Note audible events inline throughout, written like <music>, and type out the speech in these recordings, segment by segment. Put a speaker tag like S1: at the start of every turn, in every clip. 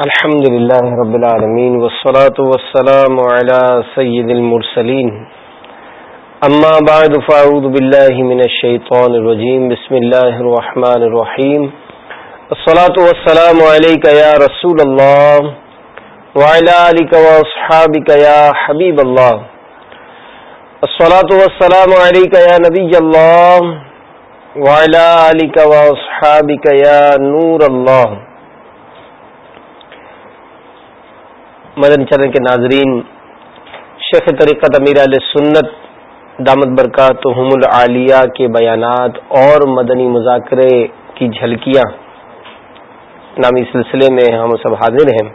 S1: الحمد لله رب العالمين والصلاة والسلام على سيد المرسلين. أما بعد، فأعوذ بالله من الشيطان الرجيم. بسم الله الرحمن الرحيم. الصلاة والسلام عليك يا رسول الله وعلى آلك وأصحابك يا حبيب الله. الصلاة والسلام عليك يا نبي الله وعلى آلك وأصحابك يا نور الله. مدن چرن کے ناظرین، شیخ طریقت امیر علیہ سنت دامت برکات العالیہ کے بیانات اور مدنی مذاکرے کی جھلکیاں نامی سلسلے میں ہم سب حاضر ہیں۔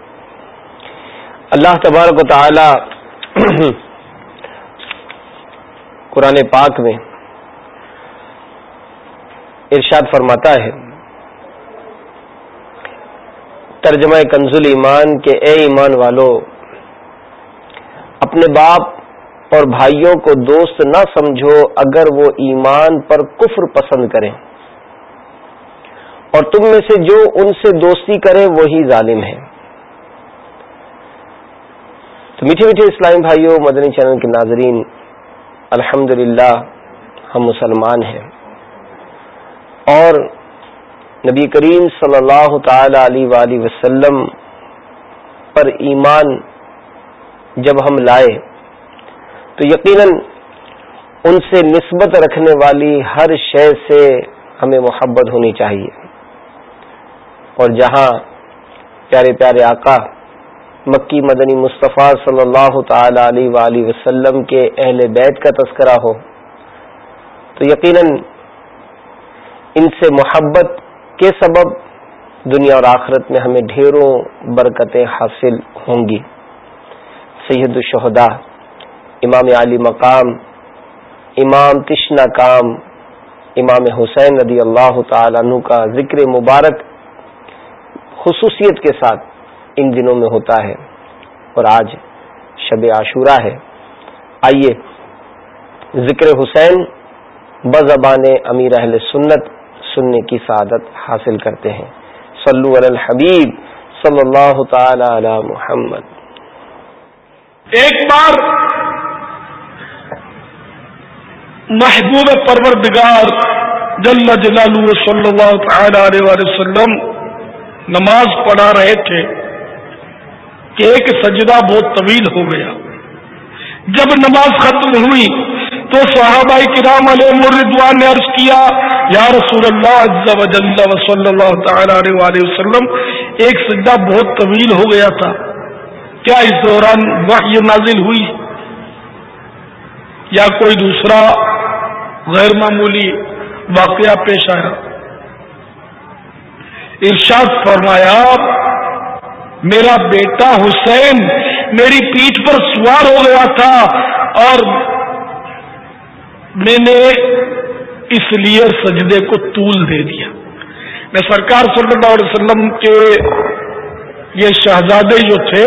S1: اللہ تبارک و تعالی قرآن پاک میں ارشاد فرماتا ہے ترجمہ کنزل ایمان کے اے ایمان والو، اپنے باپ اور بھائیوں کو دوست نہ سمجھو اگر وہ ایمان پر کفر پسند کریں۔ اور تم میں سے جو ان سے دوستی کرے وہی ظالم ہے۔ تو میٹھے میٹھے اسلامی بھائیوں مدنی چینل کے ناظرین الحمد ہم مسلمان ہیں۔ اور نبی کریم صلی اللہ تعالی علیہ وآلہ وسلم پر ایمان جب ہم لائے، تو یقیناً ان سے نسبت رکھنے والی ہر شے سے ہمیں محبت ہونی چاہیے۔ اور جہاں پیارے پیارے آقا مکی مدنی مصطفیٰ صلی اللہ تعالی علیہ وآلہ وسلم کے اہل بیت کا تذکرہ ہو، تو یقیناً ان سے محبت کے سبب دنیا اور آخرت میں ہمیں ڈھیروں برکتیں حاصل ہوں گی۔ سید الشہدا امام علی مقام، امام تشنا کام، امام حسین رضی اللہ تعالیٰ عنہ کا ذکر مبارک خصوصیت کے ساتھ ان دنوں میں ہوتا ہے۔ اور آج شب عاشورہ ہے۔ آئیے ذکر حسین بزبان امیر اہل سنت سننے کی سعادت حاصل کرتے ہیں۔ صلو علی الحبیب صلی اللہ تعالی علی محمد۔
S2: ایک بار محبوب پروردگار جل جلالہ صلی اللہ تعالی علیہ وسلم نماز پڑھا رہے تھے کہ ایک سجدہ بہت طویل ہو گیا۔ جب نماز ختم ہوئی تو صحابہ کرام علیہ مردوان نے عرض کیا، یا رسول اللہ، عز و جل و صلی اللہ تعالی علیہ وسلم، ایک سجدہ بہت طویل ہو گیا تھا۔ کیا اس دوران وحی نازل ہوئی؟ یا کوئی دوسرا غیر معمولی واقعہ پیش آیا؟ ارشاد فرمایا، میرا بیٹا حسین میری پیٹھ پر سوار ہو گیا تھا اور میں نے اس لیے سجدے کو طول دے دیا۔ میں سرکار صلی اللہ علیہ وسلم کے یہ شہزادے جو تھے،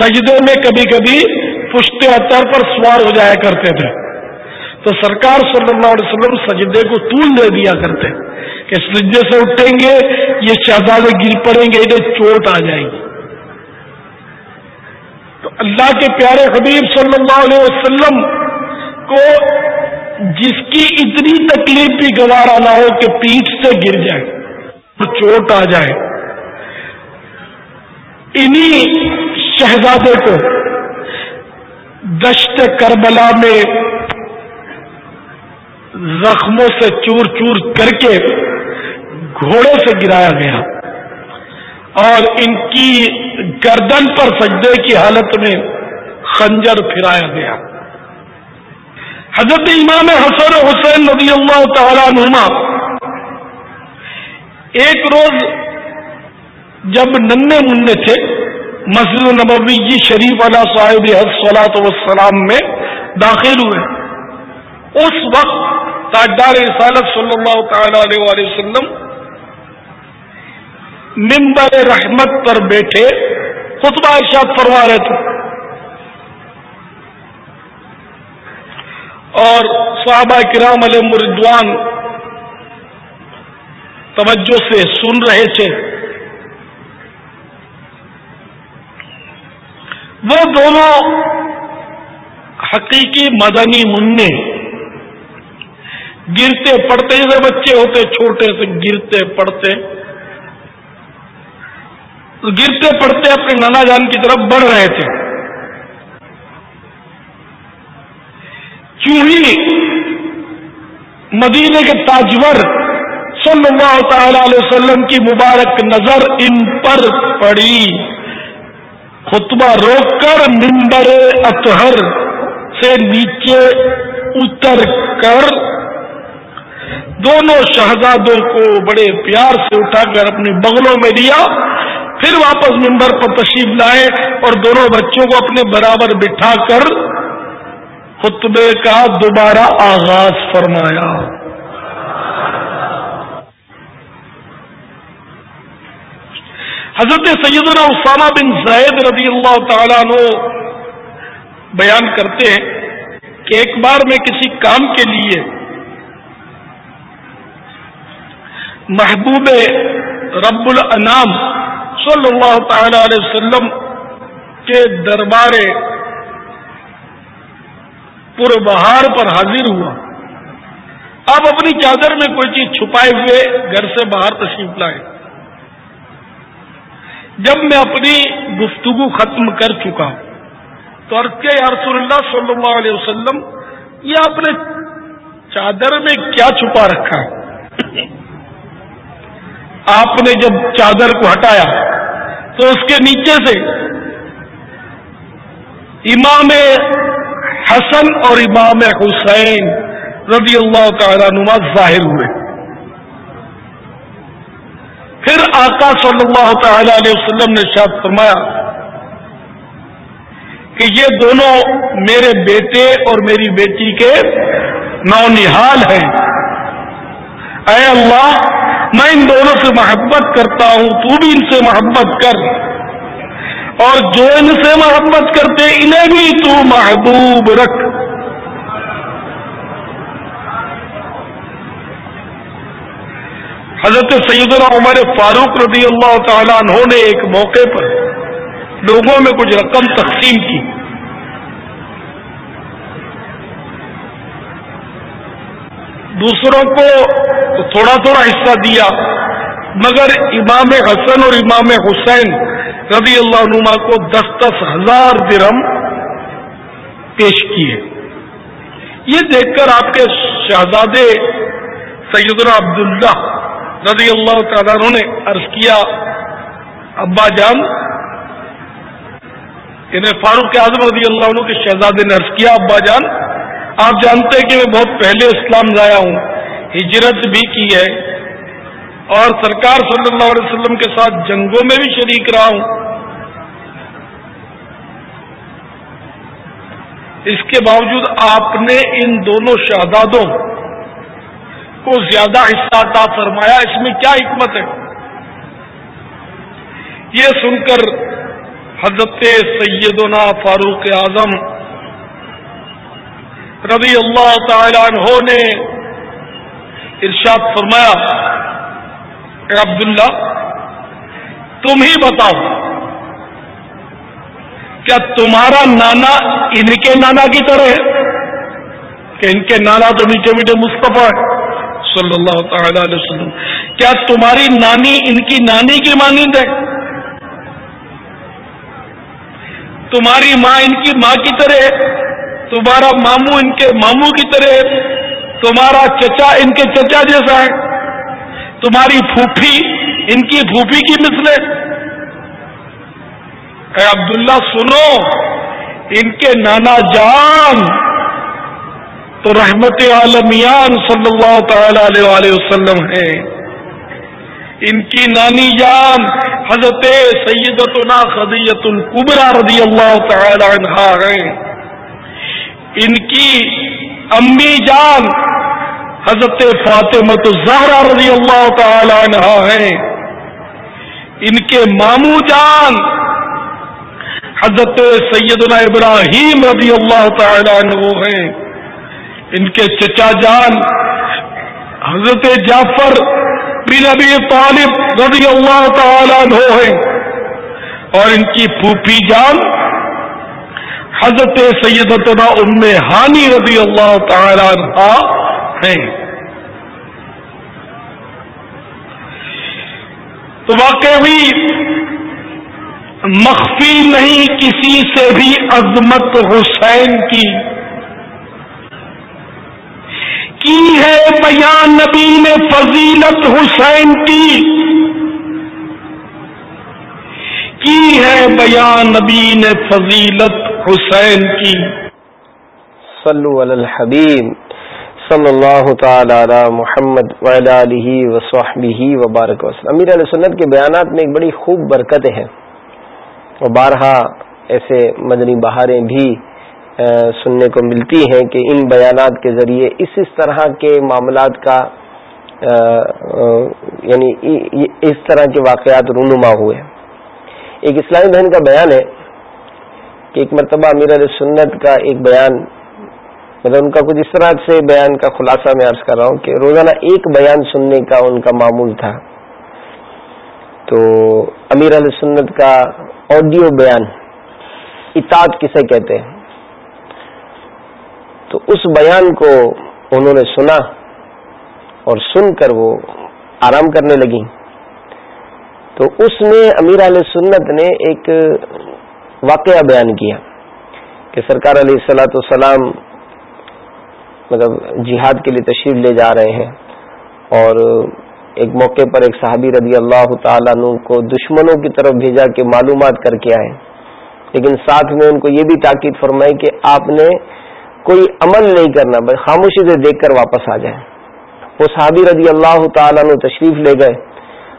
S2: سجدے میں کبھی کبھی پشتے اطر پر سوار ہو جایا کرتے تھے۔ تو سرکار صلی اللہ علیہ وسلم سجدے کو طول دے دیا کرتے کہ سجدے سے اٹھیں گے، یہ شہزادے گر پڑیں گے، انہیں چوٹ آ جائے گی۔ تو اللہ کے پیارے حبیب صلی اللہ علیہ وسلم کو جس کی اتنی تکلیف بھی گوارا نہ ہو کہ پیٹھ سے گر جائے چوٹ آ جائے۔ انہی شہزادے کو دشت کربلا میں زخموں سے چور چور کر کے گھوڑے سے گرایا گیا اور ان کی گردن پر سجدے کی حالت میں خنجر پھرایا گیا۔ حضرت امام حسن حسین نبی اللہ تعالی نما ایک روز جب ننے منہ تھے، مسجد نبوی جی شریف علیہ صاحب حسلاۃ وسلام میں داخل ہوئے۔ اس وقت تاجدار رسالت صلی اللہ تعالی علیہ وسلم ممبر رحمت پر بیٹھے، خطبہ ارشاد فرما رہے تھے۔ اور صحابہ کرام علیہ مردوان توجہ سے سن رہے تھے۔ وہ دونوں حقیقی مدنی منع گرتے پڑتے جیسے بچے ہوتے، چھوٹے سے گرتے پڑتے گرتے پڑتے اپنے نانا جان کی طرف بڑھ رہے تھے۔ چوہی مدینے کے تاجور صلی اللہ تعالی علیہ وسلم کی مبارک نظر ان پر پڑی۔ خطبہ روک کر ممبر اطہر سے نیچے اتر کر دونوں شہزادوں کو بڑے پیار سے اٹھا کر اپنی بغلوں میں لیا۔ پھر واپس ممبر پر تشریف لائے اور دونوں بچوں کو اپنے برابر بٹھا کر خطبے کا دوبارہ آغاز فرمایا۔ حضرت سیدنا اسامہ بن زید رضی اللہ تعالیٰ عنہ بیان کرتے ہیں کہ ایک بار میں کسی کام کے لیے محبوب رب الانام صلی اللہ تعالی علیہ وسلم کے دربار پور بہار پر حاضر ہوا۔ آپ اپنی چادر میں کوئی چیز چھپائے ہوئے گھر سے باہر تشریف لائے۔ جب میں اپنی گفتگو ختم کر چکا تو یا رسول اللہ صلی اللہ علیہ وسلم، یہ آپ نے چادر میں کیا چھپا رکھا؟ ہے آپ نے جب چادر کو ہٹایا تو اس کے نیچے سے امام حسن اور امام حسین رضی اللہ تعالیٰ نما ظاہر ہوئے۔ پھر آقا صلی اللہ تعالی علیہ وسلم نے شاد فرمایا کہ یہ دونوں میرے بیٹے اور میری بیٹی کے نونہال ہیں۔ اے اللہ، میں ان دونوں سے محبت کرتا ہوں، تو بھی ان سے محبت کر۔ اور جو ان سے محبت کرتے انہیں بھی تو محبوب رکھ۔ حضرت سیدنا عمر فاروق رضی اللہ تعالیٰ عنہ نے ایک موقع پر لوگوں میں کچھ رقم تقسیم کی۔ دوسروں کو تھوڑا تھوڑا حصہ دیا، مگر امام حسن اور امام حسین رضی اللہ عنما کو دس دس ہزار درم پیش کیے۔ یہ دیکھ کر آپ کے شہزادے سیدنا عبداللہ رضی اللہ تعالیٰ عنہ نے عرض کیا، ابا جان انہیں فاروق اعظم رضی اللہ عنہ کے شہزادے نے عرض کیا، ابا جان، آپ جانتے ہیں کہ میں بہت پہلے اسلام لایا ہوں، ہجرت بھی کی ہے اور سرکار صلی اللہ علیہ وسلم کے ساتھ جنگوں میں بھی شریک رہا ہوں۔ اس کے باوجود آپ نے ان دونوں شہزادوں کو زیادہ حصہ عطا فرمایا۔ اس میں کیا حکمت ہے؟ یہ سن کر حضرت سیدنا فاروق اعظم رضی اللہ تعالی عنہ نے ارشاد فرمایا عبداللہ، تم ہی بتاؤ کیا تمہارا نانا ان کے نانا کی طرح ہے؟ کہ ان کے نانا تو میٹھے میٹھے مصطفیٰ ہے صلی اللہ تعالی علیہ وسلم۔ کیا تمہاری نانی ان کی نانی کی مانند ہے؟ تمہاری ماں ان کی ماں کی طرح ہے، تمہارا ماموں ان کے ماموں کی طرح ہے، تمہارا چچا ان کے چچا جیسا ہے۔ تمہاری پھوپھی، ان کی پھوپھی کی مثلے اے عبداللہ، سنو، ان کے نانا جان تو رحمت عالمیان صلی اللہ تعالی علیہ وسلم ہے ان کی نانی جان حضرت سیدتنا خدیت القبرا رضی اللہ تعالی عنہ ہیں۔ ان کی امی جان حضرت فاطمت زہرا رضی اللہ تعالی عنہ ہیں۔ ان کے مامو جان حضرت سیدنا ابراہیم رضی اللہ تعالی عنہ ہیں۔ ان کے چچا جان حضرت جعفر بن ابی طالب رضی اللہ تعالی عنہ ہیں۔ اور ان کی پھوپھی جان حضرت سیدتنا ام ہانی رضی اللہ تعالی عنہ ہیں۔ تو واقعی مخفی نہیں کسی سے بھی عظمت حسین کی۔ کی ہے بیان نبی نے فضیلت حسین کی؟ کی ہے بیان نبی نے فضیلت حسین کی؟
S1: صلو علی الحبیب۔ صلی اللہ تعالی علی محمد علیہ وصحبہ وبارک وسلم امیر علیہ سنت کے بیانات میں ایک بڑی خوب برکتیں ہیں اور بارہا ایسے مدنی بہاریں بھی سننے کو ملتی ہیں کہ ان بیانات کے ذریعے اس اس طرح کے معاملات کا یعنی اس طرح کے واقعات رونما ہوئے ایک اسلامی بہن کا بیان ہے کہ ایک مرتبہ امیر علیہ سنت کا ایک بیان مطلب ان کا کچھ اس طرح سے بیان کا خلاصہ میں عرض کر رہا ہوں کہ روزانہ ایک بیان سننے کا ان کا معمول تھا۔ تو امیر علیہ سنت کا آڈیو بیان، اطاعت کسے کہتے ہیں؟ تو اس بیان کو انہوں نے سنا اور سن کر وہ آرام کرنے لگی تو اس میں امیر علیہ سنت نے ایک واقعہ بیان کیا کہ سرکار علیہ السلاۃ والسلام مطلب جہاد کے لیے تشریف لے جا رہے ہیں اور ایک موقع پر ایک صحابی رضی اللہ تعالیٰ عنہ کو دشمنوں کی طرف بھیجا کہ معلومات کر کے آئے۔ لیکن ساتھ میں ان کو یہ بھی تاکید فرمائی کہ آپ نے کوئی عمل نہیں کرنا، بس خاموشی سے دیکھ کر واپس آ جائیں۔ وہ صحابی رضی اللہ تعالیٰ عنہ تشریف لے گئے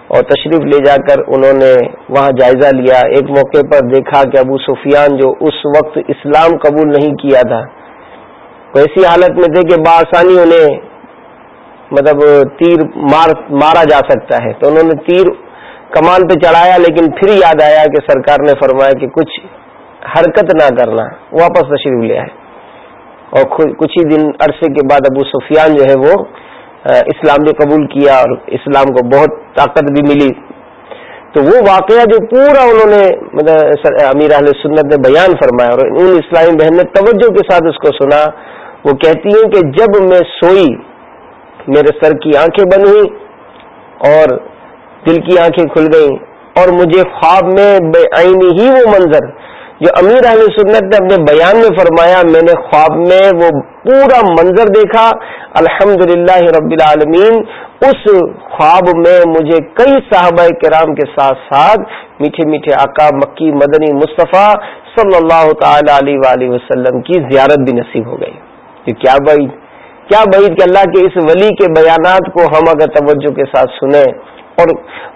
S1: اور تشریف لے جا کر انہوں نے وہاں جائزہ لیا۔ ایک موقع پر دیکھا کہ ابو سفیان جو اس وقت اسلام قبول نہیں کیا تھا وہ ایسی حالت میں تھے کہ بآسانی انہیں مطلب تیر مار مارا جا سکتا ہے تو انہوں نے تیر کمان پہ چڑھایا لیکن پھر یاد آیا کہ سرکار نے فرمایا کہ کچھ حرکت نہ کرنا، واپس تشریف لے آئے۔ اور کچھ ہی دن عرصے کے بعد ابو سفیان جو ہے وہ اسلام نے قبول کیا اور اسلام کو بہت طاقت بھی ملی۔ تو وہ واقعہ جو پورا انہوں نے مطلب امیر اہل سنت نے بیان فرمایا اور ان اسلامی بہن نے توجہ کے ساتھ اس کو سنا۔ وہ کہتی ہیں کہ جب میں سوئی، میرے سر کی آنکھیں بن ہوئی اور دل کی آنکھیں کھل گئیں اور مجھے خواب میں بے آئینی ہی وہ منظر جو امیر اہل سنت نے اپنے بیان میں فرمایا، میں نے خواب میں وہ پورا منظر دیکھا۔ الحمد رب العالمین، اس خواب میں مجھے کئی صحابہ کرام کے ساتھ ساتھ میٹھے میٹھے آقا مکی مدنی مصطفیٰ صلی اللہ تعالی علیہ وآلہ وسلم کی زیارت بھی نصیب ہو گئی۔ کہ کیا بعید؟ کیا بعید کہ اللہ کے اس ولی کے بیانات کو ہم اگر توجہ کے ساتھ سنیں؟ اور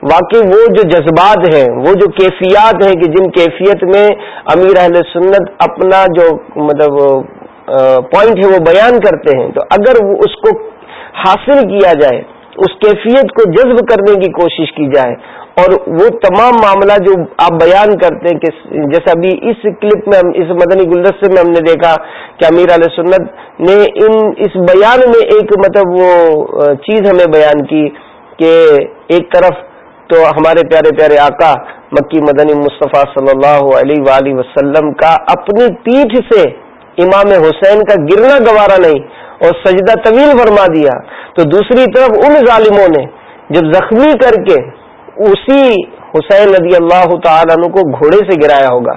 S1: واقعی وہ جو جذبات ہیں، وہ جو کیفیات ہیں کہ جن کیفیت میں امیر اہل سنت اپنا جو مطلب پوائنٹ ہے وہ بیان کرتے ہیں، تو اگر اس کو حاصل کیا جائے، اس کیفیت کو جذب کرنے کی کوشش کی جائے اور وہ تمام معاملہ جو آپ بیان کرتے ہیں کہ جیسے ابھی اس کلپ میں اس مدنی گلدستے میں ہم نے دیکھا کہ امیر علیہ سنت نے ان اس بیان میں ایک مطلب وہ چیز ہمیں بیان کی کہ ایک طرف تو ہمارے پیارے پیارے آقا مکی مدنی مصطفیٰ صلی اللہ علیہ وآلہ وسلم کا اپنی پیٹھ سے امام حسین کا گرنا گوارا نہیں اور سجدہ طویل فرما دیا۔ تو دوسری طرف ان ظالموں نے جب زخمی کر کے اسی حسین ندی اللہ تعالیٰ عنہ کو گھوڑے سے گرایا ہوگا۔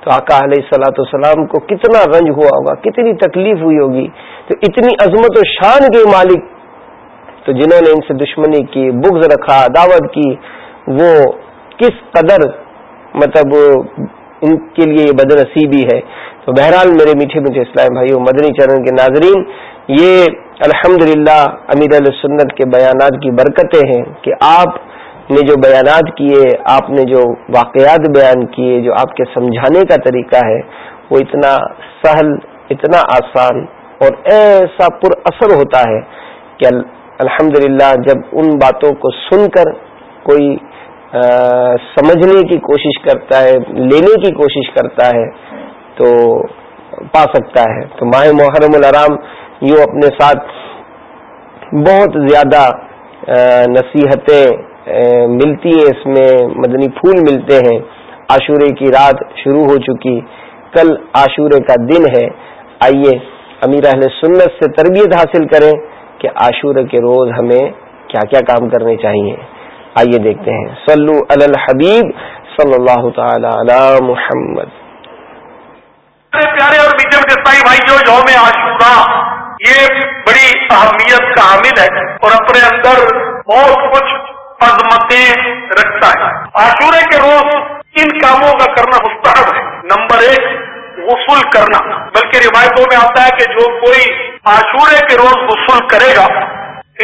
S1: تو آقا علیہ السلاۃ والسلام کو کتنا رنج ہوا ہوگا، کتنی تکلیف ہوئی ہوگی، تو اتنی عظمت و شان کے مالک تو جنہوں نے ان سے دشمنی کی، بغض رکھا، دعوت کی، وہ کس قدر مطلب ان کے لیے یہ بد نصیبی ہے۔ تو بہرحال میرے میٹھے میٹھے اسلام بھائی مدنی چرن کے ناظرین، یہ الحمد للہ امیر علیہ کے بیانات کی برکتیں ہیں کہ آپ نے جو بیانات کیے، آپ نے جو واقعات بیان کیے، جو آپ کے سمجھانے کا طریقہ ہے، وہ اتنا سہل، اتنا آسان اور ایسا پر اثر ہوتا ہے کہ الحمد جب ان باتوں کو سن کر کوئی سمجھنے کی کوشش کرتا ہے، لینے کی کوشش کرتا ہے، تو پا سکتا ہے۔ تو ماہ محرم الرام یوں اپنے ساتھ بہت زیادہ نصیحتیں ملتی ہیں اس میں، مدنی پھول ملتے ہیں۔ عاشورے کی رات شروع ہو چکی۔ کل عاشورے کا دن ہے۔ آئیے امیر اہل سنت سے تربیت حاصل کریں کہ عاشورے کے روز ہمیں کیا کیا کام کرنے چاہیے۔ آئیے دیکھتے ہیں۔ سلو الحبیب صلی اللہ تعالی علی محمد۔
S3: پیارے اور میٹھے میٹھے بھائی، جو یوم عاشورہ، یہ بڑی اہمیت کا حامل ہے اور اپنے اندر بہت کچھ عظمتیں رکھتا ہے۔ عاشورے کے روز ان کاموں کا کرنا مستحب ہے۔ نمبر ایک، غسل کرنا۔ بلکہ روایتوں میں آتا ہے کہ جو کوئی عاشورے کے روز غسل کرے گا،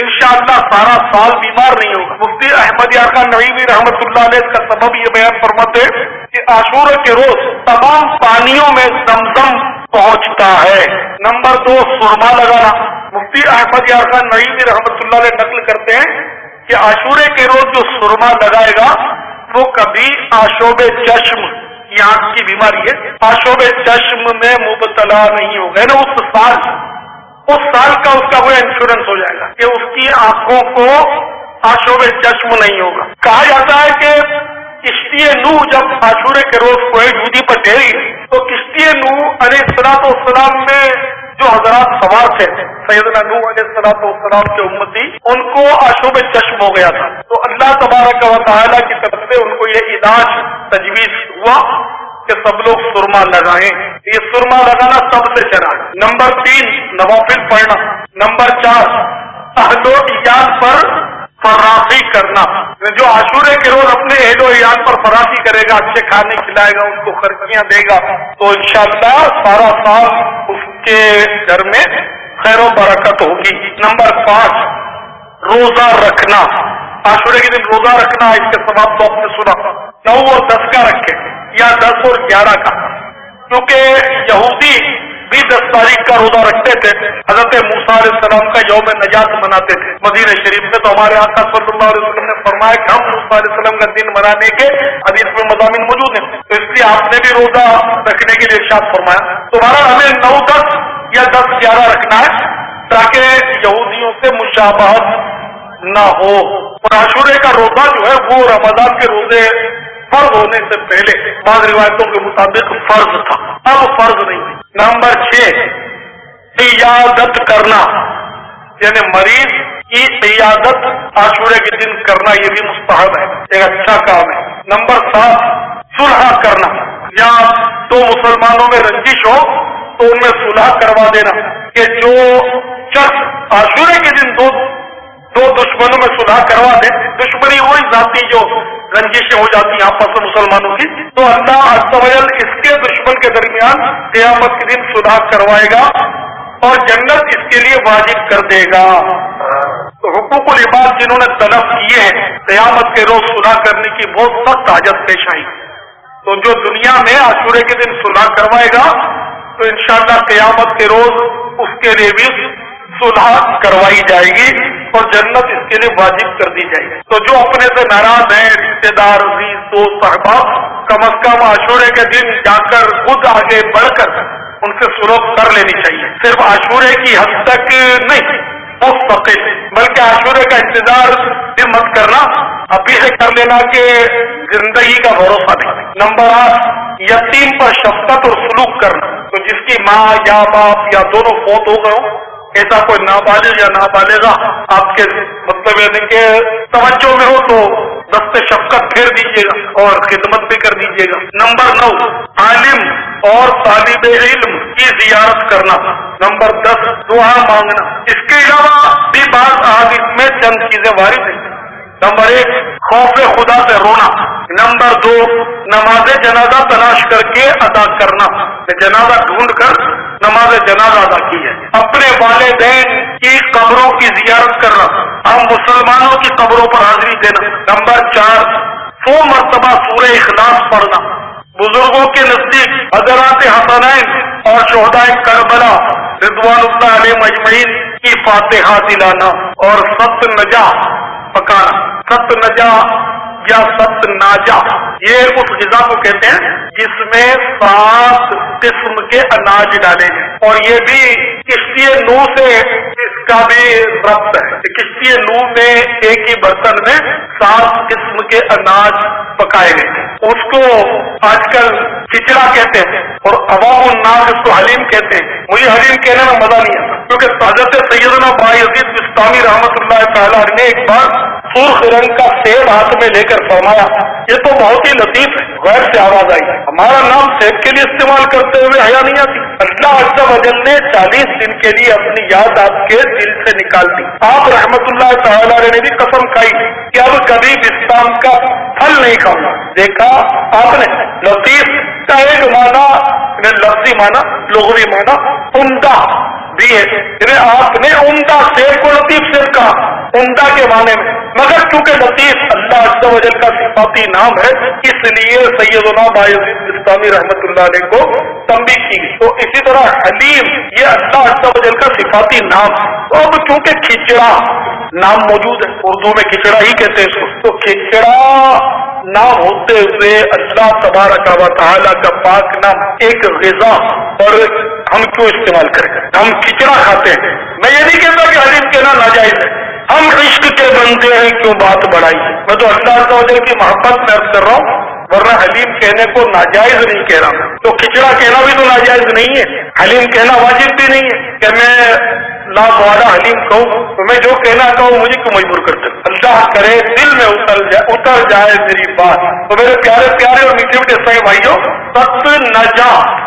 S3: انشاءاللہ سارا سال بیمار نہیں ہوگا۔ مفتی احمد یارکا نعیمی رحمت اللہ علیہ کا سبب یہ بیان فرماتے کہ عاشورے کے روز تمام پانیوں میں زمزم پہنچتا ہے۔ نمبر دو، سرما لگانا۔ مفتی احمد یارکا نعیمی رحمت اللہ علیہ نقل کرتے ہیں کہ عاشورے کے روز جو سرما لگائے گا، وہ کبھی آشوب چشم کی آنکھ کی بیماری ہے۔ آشوب چشم میں مبتلا نہیں ہوگا۔ نا اس سال اس سال کا اس کا وہ انشورنس ہو جائے گا کہ اس کی آنکھوں کو آشوب چشم نہیں ہوگا۔ کہا جاتا ہے کہ کشتی نو جب آشورے کے روز کوئی ڈوٹی پر ٹھہری، تو کشتی نو علیہ السلام السلام میں جو حضرات سوار تھے، سیدنا نو علیہ السلام السلام کے امتی، ان کو آشوب چشم ہو گیا تھا۔ تو اللہ تبارک و تعالیٰ کی طرف سے ان کو یہ علاج، تجویز ہوا کہ سب لوگ سرما لگائیں۔ یہ سرما لگانا سب سے چلا نمبر تین، نوافل پڑھنا۔ نمبر چار، اہل و ایجاد پر فراخی کرنا۔ جو عاشورے کے روز اپنے اہل و ایال پر فراخی کرے گا، اچھے کھانے کھلائے گا، ان کو خرچیاں دے گا، تو انشاءاللہ سارا سال اس کے گھر میں خیر و برکت ہوگی۔ نمبر پانچ، روزہ رکھنا۔ آشورے کے دن روزہ رکھنا، اس کے سواب تو آپ نے سنا نو اور دس کا رکھے یا دس اور گیارہ کا۔ کیونکہ یہودی بھی دس تاریخ کا روزہ رکھتے تھے، حضرت موسا علیہ السلام کا یوم نجات مناتے تھے۔ مدینہ شریف میں تو ہمارے آقا صلی اللہ علیہ وسلم نے فرمایا کہ ہم موسا علیہ السلام کا دن منانے کے ابھی اس میں مضامین موجود ہیں۔ تو اس لیے آپ نے بھی روزہ رکھنے کے لیے ارشاد فرمایا۔ تو ہمارا ہمیں نو دس یا دس گیارہ رکھنا ہے تاکہ یہودیوں سے مشابہت نہ ہو۔ اور عاشورے کا روزہ جو ہے وہ رمضان کے روزے فرض ہونے سے پہلے بعض روایتوں کے مطابق فرض تھا۔ اب فرض نہیں نمبر چھ، عیادت کرنا۔ یعنی مریض کی عیادت عاشورے کے دن کرنا، یہ بھی مستحب ہے۔ ایک اچھا کام ہے۔ نمبر سات سلح کرنا۔ یا دو مسلمانوں میں رنجش ہو تو ان میں سلح کروا دینا۔ کہ جو شخص عاشورے کے دن دو دو دشمنوں میں سلح کروا دے دشمنی وہی ذاتی جو رنجشیں ہو جاتی ہیں آپس میں مسلمانوں کی۔ تو اللہ اس کے دشمن کے درمیان قیامت کے دن سلح کروائے گا اور جنت اس کے لیے واجب کر دے گا۔ حقوق العباد جنہوں نے طلب کیے ہیں، قیامت کے روز سلح کرنے کی بہت سخت حاجت پیش آئی۔ تو جو دنیا میں عاشورے کے دن سلح کروائے گا، تو انشاءاللہ قیامت کے روز اس کے لیے بھی سلح کروائی جائے گی۔ اور جنت اس کے لیے واجب کر دی جائے تو جو اپنے سے ناراض ہیں رشتے دار عزیز، دوست احباب کم از کم عاشورے کے دن جا کر خود آگے بڑھ کر ان سے سلوک کر لینی چاہیے۔ صرف عاشورے کی حد تک نہیں، مستقل، بلکہ عاشورے کا انتظار بھی مت کرنا ابھی سے کر لینا کہ زندگی کا بھروسہ نہیں نمبر آٹھ، یتیم پر شفقت اور سلوک کرنا۔ تو جس کی ماں یا باپ یا دونوں فوت ہو گئے ہوں ایسا کوئی نابالغ یا نابالغہ آپ کے مطلب یعنی کہ توجہ میں ہو تو دست شفقت پھیر دیجیے گا اور خدمت بھی کر دیجیے گا۔ نمبر نو، عالم اور طالب علم کی زیارت کرنا۔ نمبر دس، دعا مانگنا۔ اس کے علاوہ بھی بعض آگے میں چند چیزیں وارد ہیں۔ نمبر ایک، خوف خدا سے رونا. نمبر دو، نماز جنازہ تلاش کر کے ادا کرنا. جنازہ ڈھونڈ کر نماز جنازہ ادا کی ہے. اپنے والدین کی قبروں کی زیارت کرنا. ہم مسلمانوں کی قبروں پر حاضری دینا. نمبر چار، سو مرتبہ سورہ اخلاص پڑھنا. بزرگوں کے نزدیک حضرات حسنین اور شہدائے کربلا، رضوان اللہ علیہ مجمعین کی فاتحہ دلانا اور ست نجا پکانا۔ ست نجا یا ست ناجا۔ یہ اس غذا کو کہتے ہیں جس میں سات قسم کے اناج ڈالے گئے اور یہ بھی کشتی نو سے کا بھی ربط ہے کشتی نو میں ایک ہی برتن میں سات قسم کے اناج پکائے گئے اس کو آج کل کچڑا کہتے ہیں اور عوام الناس اس کو حلیم کہتے ہیں۔ مجھے حلیم کہنے میں مزہ نہیں آتا، کیونکہ حضرت سیدنا بائی عزیز اسلامی رحمت اللہ تعالیٰ نے ایک بار سرخ رنگ کا سیب ہاتھ میں لے کر فرمایا، یہ تو بہت ہی لطیف ہے غیر سے آواز آئی۔ ہمارا نام سیب کے لیے استعمال کرتے ہوئے حیا نہیں آتی۔ اللہ وجل نے چالیس دن کے لیے اپنی یاد آپ کے دل سے نکال دی۔ آپ رحمت اللہ تعالیٰ نے بھی قسم کھائی کہ اب کبھی اسلام کا پھل نہیں کھاؤں دیکھا آپ نے، لطیف کا ایک معنی، لفظی معنی، لغوی معنی، عمدہ۔ بھی ہے۔ یعنی آپ نے عمدہ سیب کو لطیف سے کہا، عمدہ کے معنی میں۔ مگر چونکہ لطیف اللہ وجل کا صفاتی نام ہے، اس لیے سیدنا بائی اسلامی رحمت اللہ علیہ کو تمبی کی تو اسی طرح حلیم، یہ اللہ وجل کا صفاتی نام تو اب چونکہ کھچڑا نام موجود ہے، اردو میں کھچڑا ہی کہتے ہیں اس کو۔ تو کھچڑا نہ ہوتے ہوئے اللہ تبارک و تعالیٰ کا پاک نام ایک غذا اور ہم کیوں استعمال کریں؟ ہم کھچڑا کھاتے ہیں۔ میں یہ نہیں کہتا کہ حلیم کہنا ناجائز ہے۔ ہم عشق کے بنتے ہیں، کیوں بات بڑھائی میں تو اللہ کی محبت میں کر رہا ہوں، ورنہ حلیم کہنے کو ناجائز نہیں کہہ رہا۔ تو کھچڑا کہنا بھی تو ناجائز نہیں ہے۔ حلیم کہنا واجب بھی نہیں ہے۔ کہ میں لا والا حلیم کہوں، تو میں جو کہنا کہوں مجھے کیوں مجبور کرتے اللہ کرے دل میں اتر جائے اتر جائے میری بات۔ تو میرے پیارے پیارے اور میٹھے میٹھے صحیح بھائیوں ست نجا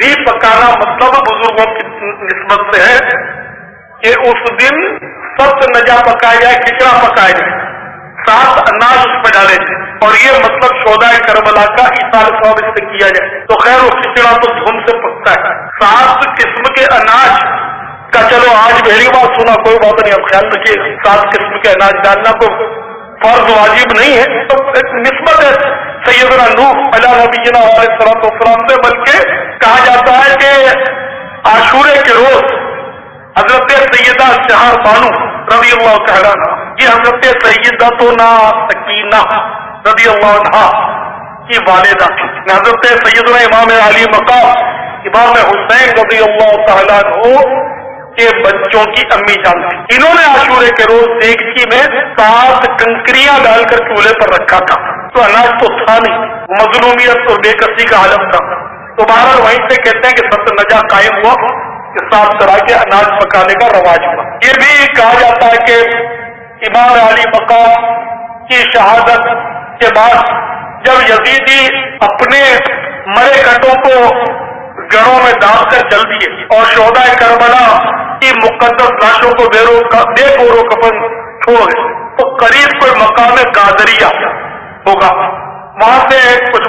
S3: بھی پکانا مطلب بزرگوں کی نسبت سے ہے کہ اس دن ست نجا پکایا جائے، کچرا پکایا جائے۔ سات اناج اس میں ڈالے جائے۔ اور یہ مطلب سودا کربلا کا اشار سواب اس سے کیا جائے۔ تو خیر وہ کچڑا تو دھن سے پکتا ہے۔ سات قسم کے اناج کا چلو، آج پہلی بات سنا، کوئی بات نہیں اب خیال رکھیے، سات قسم کے اناج ڈالنا کو فرض واجب نہیں ہے، تو ایک نسبت ہے سیدنا نوح اللہ نبی علیہ صلاح وسلام سے، بلکہ کہا جاتا ہے کہ عاشورے کے روز حضرت سیدہ شہر بانو رضی اللہ تعالیٰ یہ حضرت سیدہ تو نا سکینہ رضی اللہ عنہ کی والدہ یعنی حضرت سیدنا امام علی مقام، امام حسین رضی اللہ تعالیٰ ہو کے بچوں کی امی جان تھی۔ انہوں نے عاشورے کے روز دیگچی میں سات کنکریاں ڈال کر چولہے پر رکھا تھا۔ تو اناج تو تھا نہیں، مظلومیت اور بے کسی کا عالم تھا۔ تو بہرحال وہیں سے کہتے ہیں کہ ست نجا قائم ہوا کہ سات طرح کے اناج پکانے کا رواج ہوا۔ یہ بھی کہا جاتا ہے کہ امام علی مقام کی شہادت کے بعد جب یزیدی اپنے مرے کٹوں کو گڑوں میں ڈال کر چل دیے اور شہدا کربلا کی مقدس لاشوں کو بے بے گورو کپن چھوڑ تو قریب کوئی مقام گادریا ہوگا۔ وہاں سے کچھ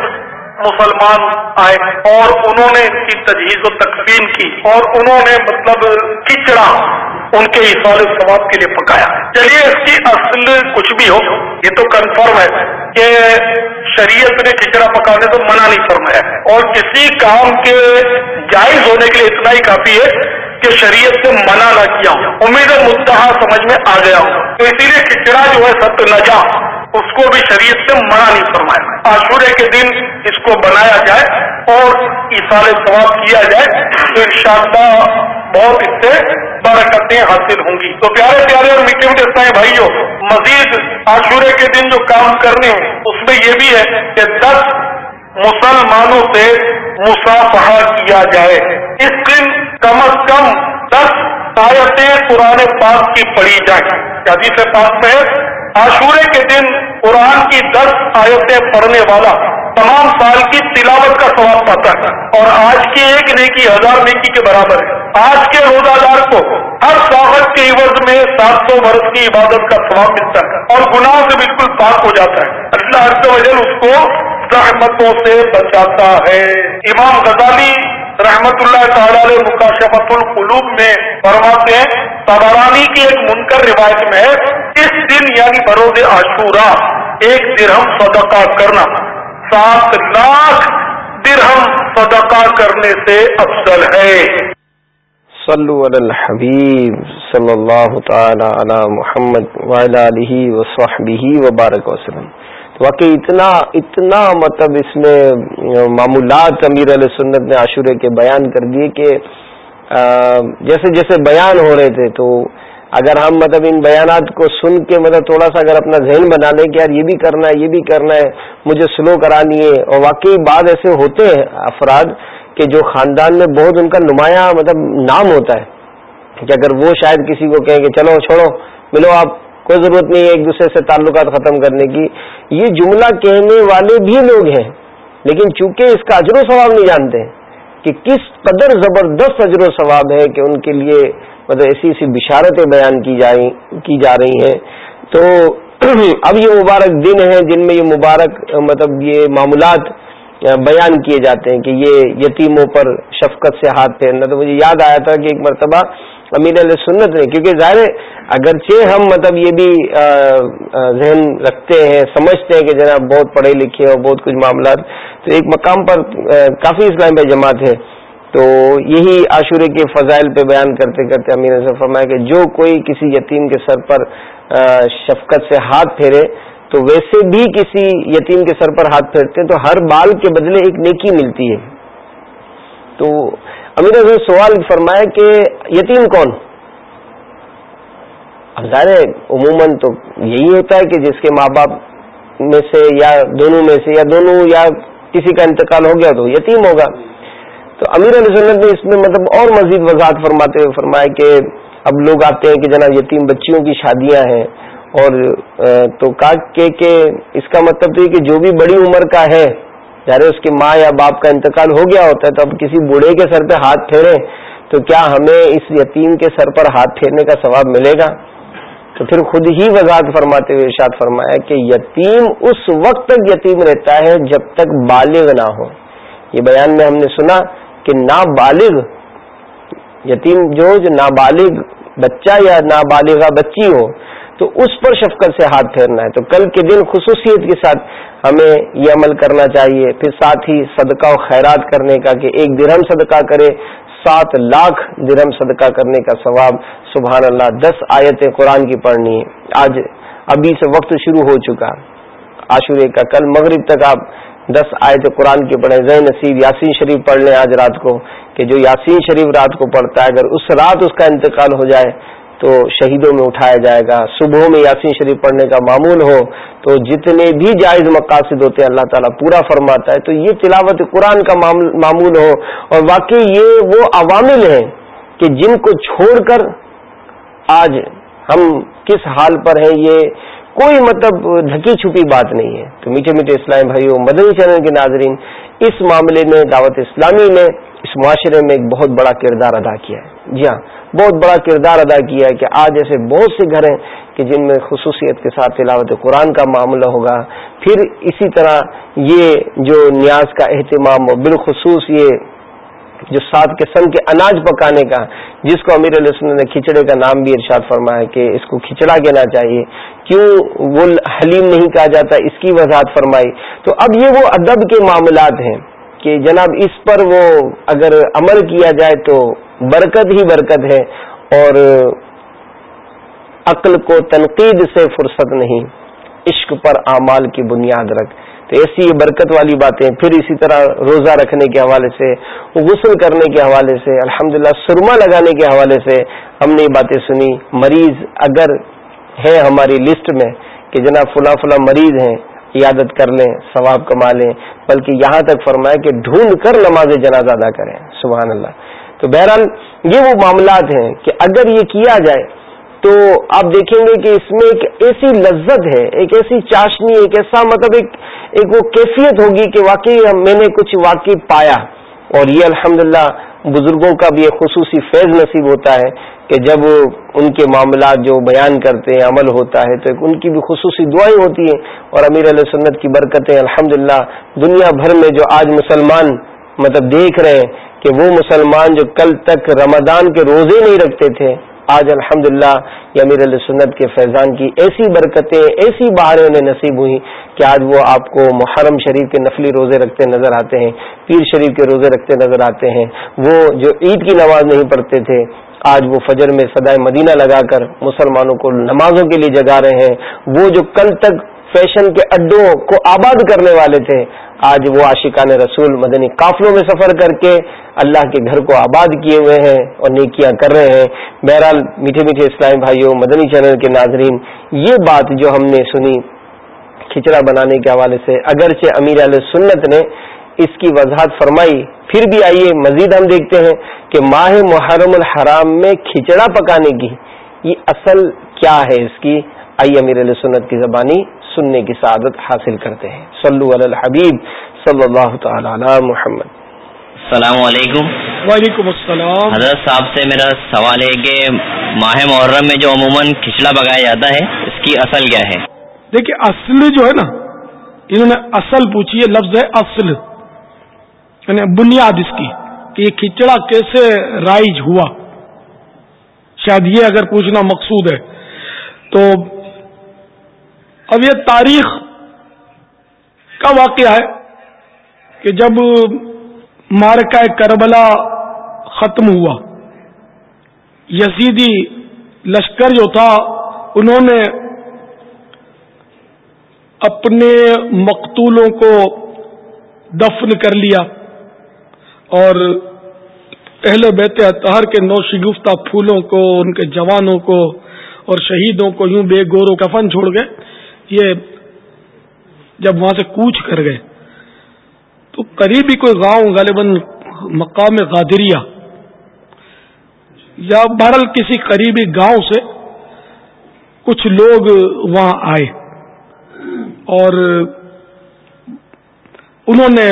S3: مسلمان آئے اور انہوں نے اس کی تجہیز و تقسیم کی اور انہوں نے مطلب کچڑا ان کے اصال ثواب کے لیے پکایا۔ چلیے، اس کی اصل کچھ بھی ہو، یہ تو کنفرم ہے کہ شریعت نے کھچڑا پکانے تو منع نہیں فرمایا اور کسی کام کے جائز ہونے کے لیے اتنا ہی کافی ہے کہ شریعت سے منع نہ کیا۔ ہوں امید مدعا سمجھ میں آ گیا۔ ہوں تو اسی لیے کھچڑا جو ہے ست نجا، اس کو بھی شریعت سے منع نہیں فرمایا۔ عاشورے کے دن اس کو بنایا جائے اور اثار ثواب کیا جائے۔ تو انشاءاللہ بہت اس سے برکتیں حاصل ہوں گی۔ تو پیارے پیارے اور میٹھے میٹھے سائیں بھائیوں، مزید عاشورے کے دن جو کام کرنے ہیں، اس میں یہ بھی ہے کہ دس مسلمانوں سے مسافہ کیا جائے۔ اس دن کم از کم دس آیتیں قرآن پاک کی پڑھی جائیں۔ حدیث پاک میں عاشورے کے دن قرآن کی دس آیتیں پڑھنے والا تمام سال کی تلاوت کا ثواب پاتا ہے۔ اور آج کی ایک نیکی ہزار نیکی کے برابر ہے۔ آج کے روزہ دار کو ہر ساغت کے عوض میں سات سو برس کی عبادت کا ثواب ملتا ہے۔ اور گناہ سے بالکل پاک ہو جاتا ہے۔ اللہ عز و جل اس کو رحمتوں سے بچاتا ہے۔ امام غزالی رحمت اللہ تعالی مکاشفت القلوب میں فرماتے ہیں تبارانی کی ایک منکر روایت میں ہے، اس دن یعنی بروز عاشورہ، ایک درہم صدقہ کرنا۔ سات لاکھ درہم صدقہ کرنے سے افضل ہے۔
S1: صلو علی الحبیب صلی اللہ تعالی علی محمد وعلی علیہ وصحبہ وبارک وسلم۔ واقعی اتنا اتنا مطلب اس میں معمولات امیر علیہ سنت نے عاشورے کے بیان کر دیے کہ جیسے جیسے بیان ہو رہے تھے تو اگر ہم مطلب ان بیانات کو سن کے مطلب تھوڑا سا اگر اپنا ذہن بنا لیں کہ یار یہ بھی کرنا ہے، یہ بھی کرنا ہے، مجھے سلو کرانی ہے، اور واقعی بعد ایسے ہوتے ہیں افراد کہ جو خاندان میں بہت ان کا نمایاں مطلب نام ہوتا ہے کہ اگر وہ شاید کسی کو کہیں کہ چلو چھوڑو، ملو آپ، کوئی ضرورت نہیں ہے ایک دوسرے سے تعلقات ختم کرنے کی۔ یہ جملہ کہنے والے بھی لوگ ہیں، لیکن چونکہ اس کا اجر و ثواب نہیں جانتے، کہ کس قدر زبردست اجر و ثواب ہے کہ ان کے لیے مطلب ایسی ایسی بشارتیں بیان کی جائیں کی جا رہی ہیں۔ تو <clears throat> اب یہ مبارک دن ہیں جن میں یہ مبارک مطلب یہ معاملات بیان کیے جاتے ہیں کہ یہ یتیموں پر شفقت سے ہاتھ پھیرنا۔ تو مجھے یاد آیا تھا کہ ایک مرتبہ امیر علیہ سنت نے، کیونکہ ظاہر اگرچہ ہم مطلب یہ بھی ذہن رکھتے ہیں، سمجھتے ہیں کہ جناب بہت پڑھے لکھے اور بہت کچھ معاملات۔ تو ایک مقام پر کافی اسلام پہ جماعت ہے۔ تو یہی عاشورے کے فضائل پہ بیان کرتے کرتے امیر نے فرمایا کہ جو کوئی کسی یتیم کے سر پر شفقت سے ہاتھ پھیرے، تو ویسے بھی کسی یتیم کے سر پر ہاتھ پھیرتے ہیں تو ہر بال کے بدلے ایک نیکی ملتی ہے۔ تو امیر اظہر سوال فرمایا کہ یتیم کون؟ اب ظاہر عموماً تو یہی ہوتا ہے کہ جس کے ماں باپ میں سے یا دونوں میں سے یا دونوں یا کسی کا انتقال ہو گیا تو یتیم ہوگا۔ تو امیر علیہ سنت نے اس میں مطلب اور مزید وضاحت فرماتے ہوئے فرمایا کہ اب لوگ آتے ہیں کہ جناب یتیم بچیوں کی شادیاں ہیں اور تو کہ اس کا مطلب تو یہ کہ جو بھی بڑی عمر کا ہے ظاہر اس کی ماں یا باپ کا انتقال ہو گیا ہوتا ہے تو اب کسی بوڑھے کے سر پہ ہاتھ پھیرے تو کیا ہمیں اس یتیم کے سر پر ہاتھ پھیرنے کا ثواب ملے گا؟ تو پھر خود ہی وضاحت فرماتے ہوئے ارشاد فرمایا کہ یتیم اس وقت تک یتیم رہتا ہے جب تک بالغ نہ ہو۔ یہ بیان میں ہم نے سنا۔ کہ نابالغ یتیم جو جو نابالغ بچہ یا نابالغہ بچی ہو، تو اس پر شفقت سے ہاتھ پھیرنا ہے۔ تو کل کے دن خصوصیت کے ساتھ ہمیں یہ عمل کرنا چاہیے۔ پھر ساتھ ہی صدقہ و خیرات کرنے کا کہ ایک درہم صدقہ کرے، سات لاکھ درہم صدقہ کرنے کا ثواب۔ سبحان اللہ، دس آیتیں قرآن کی پڑھنی ہے آج ابھی سے وقت شروع ہو چکا۔ عاشورے کا کل مغرب تک آپ دس آیت قرآن کی پڑھیں زین نصیب یاسین شریف پڑھ لیں آج رات کو کہ جو یاسین شریف رات کو پڑھتا ہے، اگر اس رات اس کا انتقال ہو جائے تو شہیدوں میں اٹھایا جائے گا۔ صبح میں یاسین شریف پڑھنے کا معمول ہو تو جتنے بھی جائز مقاصد ہوتے ہیں، اللہ تعالیٰ پورا فرماتا ہے۔ تو یہ تلاوت قرآن کا معمول ہو اور واقعی یہ وہ عوامل ہیں کہ جن کو چھوڑ کر آج ہم کس حال پر ہیں، یہ کوئی مطلب ڈھکی چھپی بات نہیں ہے۔ تو میٹھے میٹھے اسلام بھائیوں مدنی چینل کے ناظرین، اس معاملے میں، دعوت اسلامی میں، اس معاشرے میں ایک بہت بڑا کردار ادا کیا ہے۔ جی ہاں بہت بڑا کردار ادا کیا ہے کہ آج ایسے بہت سے گھر ہیں کہ جن میں خصوصیت کے ساتھ تلاوت قرآن کا معاملہ ہوگا۔ پھر اسی طرح یہ جو نیاز کا اہتمام بالخصوص یہ جو سات قسم کے اناج پکانے کا، جس کو امیر علیہ وسلم نے کھچڑے کا نام بھی ارشاد فرمایا کہ اس کو کھچڑا کہنا چاہیے۔ کیوں وہ حلیم نہیں کہا جاتا؟ اس کی وضاحت فرمائی۔ تو اب یہ وہ ادب کے معاملات ہیں کہ جناب اس پر وہ اگر عمل کیا جائے تو برکت ہی برکت ہے اور عقل کو تنقید سے فرصت نہیں، عشق پر اعمال کی بنیاد رکھ۔ تو ایسی یہ برکت والی باتیں پھر اسی طرح روزہ رکھنے کے حوالے سے، غسل کرنے کے حوالے سے، الحمدللہ سرما لگانے کے حوالے سے ہم نے یہ باتیں سنی۔ مریض اگر ہے ہماری لسٹ میں کہ جناب فلاں فلاں مریض ہیں، عیادت کر لیں، ثواب کما لیں، بلکہ یہاں تک فرمائے کہ ڈھونڈ کر نماز جنازہ ادا کریں۔ سبحان اللہ۔ تو بہرحال یہ وہ معاملات ہیں کہ اگر یہ کیا جائے تو آپ دیکھیں گے کہ اس میں ایک ایسی لذت ہے، ایک ایسی چاشنی، ایک ایسا مطلب ایک ایک وہ کیفیت ہوگی کہ واقعی میں نے کچھ واقعی پایا۔ اور یہ الحمدللہ بزرگوں کا بھی ایک خصوصی فیض نصیب ہوتا ہے کہ جب ان کے معاملات جو بیان کرتے ہیں، عمل ہوتا ہے، تو ان کی بھی خصوصی دعائیں ہوتی ہیں۔ اور امیر علیہ سنت کی برکتیں الحمدللہ دنیا بھر میں جو آج مسلمان مطلب دیکھ رہے ہیں کہ وہ مسلمان جو کل تک رمضان کے روزے نہیں رکھتے تھے آج الحمد للہ امیر السنت کے فیضان کی ایسی برکتیں، ایسی بہاریں انہیں نصیب ہوئی کہ آج وہ آپ کو محرم شریف کے نفلی روزے رکھتے نظر آتے ہیں، پیر شریف کے روزے رکھتے نظر آتے ہیں۔ وہ جو عید کی نماز نہیں پڑھتے تھے، آج وہ فجر میں سدائے مدینہ لگا کر مسلمانوں کو نمازوں کے لیے جگا رہے ہیں۔ وہ جو کل تک فیشن کے اڈوں کو آباد کرنے والے تھے۔ آج وہ عاشقان رسول مدنی قافلوں میں سفر کر کے اللہ کے گھر کو آباد کیے ہوئے ہیں اور نیکیاں کر رہے ہیں۔ بہرحال میٹھے میٹھے اسلام بھائیوں، مدنی چینل کے ناظرین، یہ بات جو ہم نے سنی کھچڑا بنانے کے حوالے سے، اگرچہ امیر علیہ سنت نے اس کی وضاحت فرمائی، پھر بھی آئیے مزید ہم دیکھتے ہیں کہ ماہ محرم الحرام میں کھچڑا پکانے کی یہ اصل کیا ہے اس کی؟ آئیے امیر علیہ سنت کی زبانی سننے کی سعادت حاصل کرتے ہیں۔ صلو علی الحبیب صلی اللہ تعالی علی محمد۔
S4: السلام علیکم۔
S2: وعلیکم السلام۔
S4: حضرت صاحب سے میرا سوال ہے کہ ماہ محرم میں جو عموماً کھچڑا پکایا جاتا ہے اس کی اصل کیا ہے؟
S2: دیکھیے اصل جو ہے نا انہوں نے اصل پوچھی ہے لفظ ہے اصل۔ یعنی بنیاد اس کی کہ یہ کھچڑا کیسے رائج ہوا۔ شاید یہ اگر پوچھنا مقصود ہے تو اب یہ تاریخ کا واقعہ ہے کہ جب مارکہ کربلا ختم ہوا، یزیدی لشکر جو تھا، انہوں نے اپنے مقتولوں کو دفن کر لیا اور اہل بیت اطہر کے نو شگفتہ پھولوں کو، ان کے جوانوں کو اور شہیدوں کو یوں بے گورو کفن چھوڑ گئے۔ یہ جب وہاں سے کوچ کر گئے، تو قریبی کوئی گاؤں، غالباً مقام غادریہ، یا بہرحال کسی قریبی گاؤں سے کچھ لوگ وہاں آئے۔ اور انہوں نے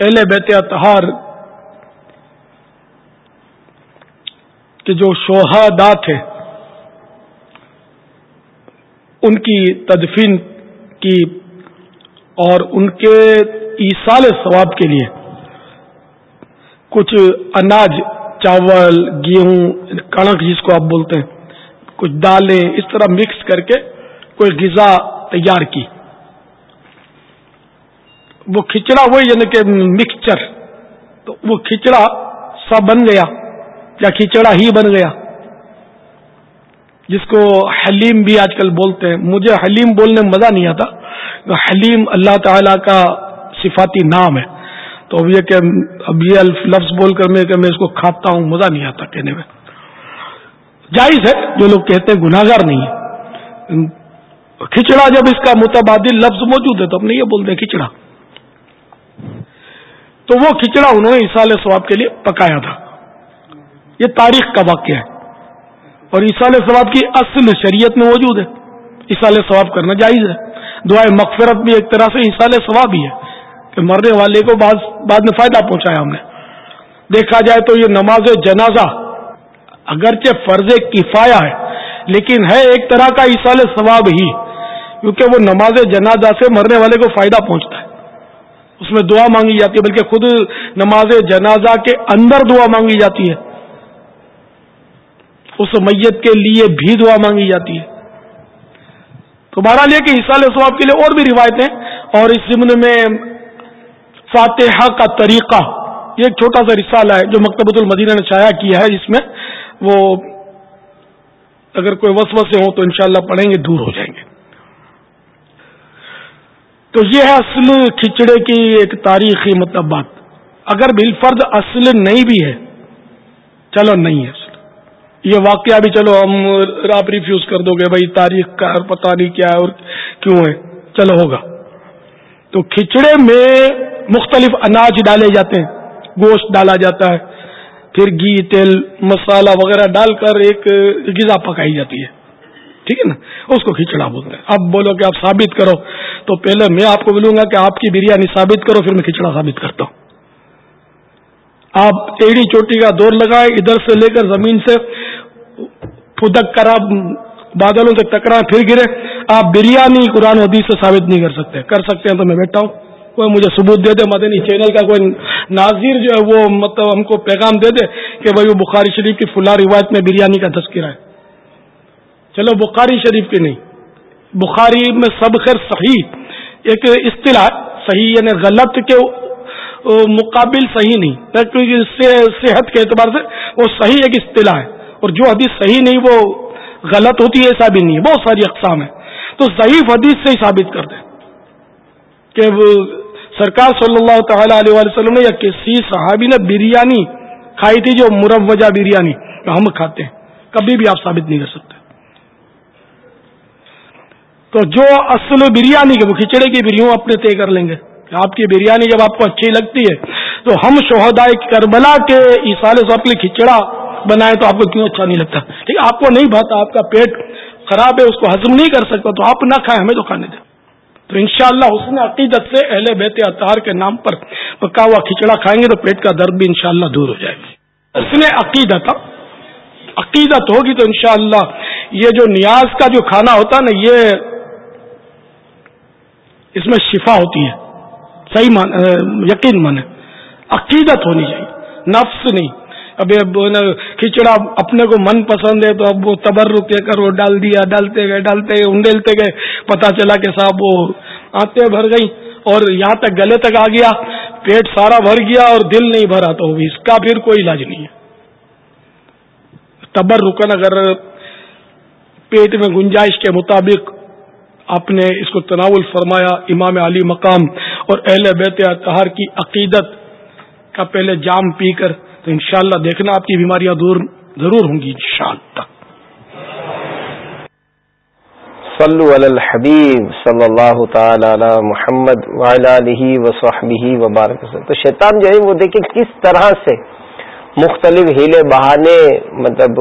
S2: اہل بیت اتہار کے جو شوہادا تھے ان کی تدفین کی اور ان کے ایسال ثواب کے لیے کچھ اناج، چاول، گیہوں، کڑک جس کو آپ بولتے ہیں، کچھ دالیں اس طرح مکس کر کے کوئی غذا تیار کی۔ وہ کھچڑا ہوئی یعنی کہ مکسچر تو وہ کھچڑا سا بن گیا یا کھچڑا ہی بن گیا۔ جس کو حلیم بھی آج کل بولتے ہیں۔ مجھے حلیم بولنے میں مزہ نہیں آتا۔ حلیم اللہ تعالی کا صفاتی نام ہے۔ تو اب یہ کہ اب یہ لفظ بول کر میں کہ میں اس کو کھاتا ہوں، مزہ نہیں آتا کہنے میں۔ جائز ہے، جو لوگ کہتے ہیں گناگار نہیں ہے۔ کھچڑا جب اس کا متبادل لفظ موجود ہے تو اپنے یہ بولتے ہیں کھچڑا۔ تو وہ کھچڑا انہوں نے عیسال ثواب کے لیے پکایا تھا۔ یہ تاریخ کا واقعہ ہے۔ اور عیسال ثواب کی اصل شریعت میں موجود ہے۔ عیسال ثواب کرنا جائز ہے۔ دعائیں مغفرت بھی ایک طرح سے عیسال ثواب ہی ہے کہ مرنے والے کو بعض بعد میں فائدہ پہنچایا ہم نے۔ دیکھا جائے تو یہ نماز جنازہ اگرچہ فرض کفایا ہے، لیکن ہے ایک طرح کا عیسال ثواب ہی، کیونکہ وہ نماز جنازہ سے مرنے والے کو فائدہ پہنچتا ہے۔ اس میں دعا مانگی جاتی ہے، بلکہ خود نماز جنازہ کے اندر دعا مانگی جاتی ہے۔ اس میت کے لیے بھی دعا مانگی جاتی ہے۔ تو بہرحال یہ کہ حصہ ثواب کے لیے اور بھی روایتیں۔ اور اس ضمن میں فاتحہ کا طریقہ، یہ ایک چھوٹا سا رسالہ ہے جو مکتبۃ المدینہ نے شائع کیا ہے، جس میں وہ اگر کوئی وسوسے ہوں تو انشاءاللہ پڑھیں گے، دور ہو جائیں گے۔ تو یہ ہے اصل کھچڑے کی ایک تاریخی مطلب بات اگر بالفرد اصل نہیں بھی ہے، چلو نہیں ہے۔ یہ واقعہ بھی چلو، ہم آپ ریفیوز کر دو گے بھائی، تاریخ کا پتہ نہیں کیا ہے اور کیوں ہے۔ چلو، ہوگا۔ تو کھچڑے میں مختلف اناج ڈالے جاتے ہیں، گوشت ڈالا جاتا ہے، پھر گھی، تیل مسالہ وغیرہ ڈال کر ایک غذا پکائی جاتی ہے۔ ٹھیک ہے نا؟ اس کو کھچڑا بولتے ہیں۔ اب بولو کہ آپ ثابت کرو۔ تو پہلے میں آپ کو بولوں گا کہ آپ کی بریانی ثابت کرو، پھر میں کھچڑا ثابت کرتا ہوں۔ آپ ایڑی چوٹی کا دور لگائے، ادھر سے لے کر زمین سے پھدک کر آپ بادلوں سے ٹکرا پھر گرے۔ آپ بریانی قرآن حدیث سے ثابت نہیں کر سکتے۔ کر سکتے ہیں تو میں بیٹھا ہوں۔ کوئی مجھے ثبوت دے دے، مدنی چینل کا کوئی ناظر جو ہے وہ مطلب ہم کو پیغام دے دے کہ بھائی وہ بخاری شریف کی فلاں روایت میں بریانی کا تذکرہ ہے۔ چلو، بخاری شریف کی نہیں۔ بخاری میں سب خیر صحیح۔ ایک اصطلاح صحیح یعنی غلط کے مقابل صحیح نہیں۔ کیونکہ صحت کے اعتبار سے وہ صحیح ایک اصطلاح ہے۔ اور جو حدیث صحیح نہیں، وہ غلط ہوتی ہے ایسا بھی نہیں ہے۔ بہت ساری اقسام ہے تو ضعیف حدیث سے ہی ثابت کر دیں۔ کہ سرکار صلی اللہ تعالی علیہ وسلم نے یا کسی صحابی نے بریانی کھائی تھی جو مروجہ بریانی ہم کھاتے ہیں۔ کبھی بھی آپ ثابت نہیں کر سکتے۔ تو جو اصل بریانی کے وہ کھچڑے کی بریوں اپنے طے کر لیں گے۔ آپ کی بریانی جب آپ کو اچھی لگتی ہے، تو ہم شہدائے کربلا کے ایسال کے لیے کھچڑا بنائے تو آپ کو کیوں اچھا نہیں لگتا؟ ٹھیک آپ کو نہیں بھاتا، آپ کا پیٹ خراب ہے، اس کو ہضم نہیں کر سکتا، تو آپ نہ کھائیں، ہمیں تو کھانے دیں۔ تو انشاءاللہ شاء اس نے عقیدت سے اہل بیت اطہار کے نام پر پکا ہوا کھچڑا کھائیں گے تو پیٹ کا درد بھی انشاءاللہ دور ہو جائے گا۔ اس نے عقیدت عقیدت ہوگی تو انشاءاللہ یہ جو نیاز کا جو کھانا ہوتا نا، یہ اس میں شفا ہوتی ہے۔ صحیح مان یقین من عقیدت ہونی چاہیے۔ نفس نہیں۔ اب کھچڑا اپنے کو من پسند ہے تو اب وہ تبر رکے کر وہ ڈال دیا، ڈالتے گئے ڈالتے گئے، انڈیلتے گئے۔ پتا چلا کہ صاحب وہ آتے بھر گئی اور یہاں تک گلے تک آ گیا۔ پیٹ سارا بھر گیا اور دل نہیں بھرا تو اس کا پھر کوئی علاج نہیں ہے۔ تبر رکن اگر پیٹ میں گنجائش کے مطابق آپ نے اس کو تناول فرمایا، امام علی مقام اور اہل بیت تہار کی عقیدت کا پہلے جام پی کر تو انشاءاللہ دیکھنا آپ کی بیماریاں دور ضرور ہوں گی انشاءاللہ۔
S1: صلو علی الحبیب صلی اللہ تعالی علی محمد وعلی وصحبہ وبارک تو شیطان جو ہے وہ دیکھیں کس طرح سے مختلف ہیلے بہانے مطلب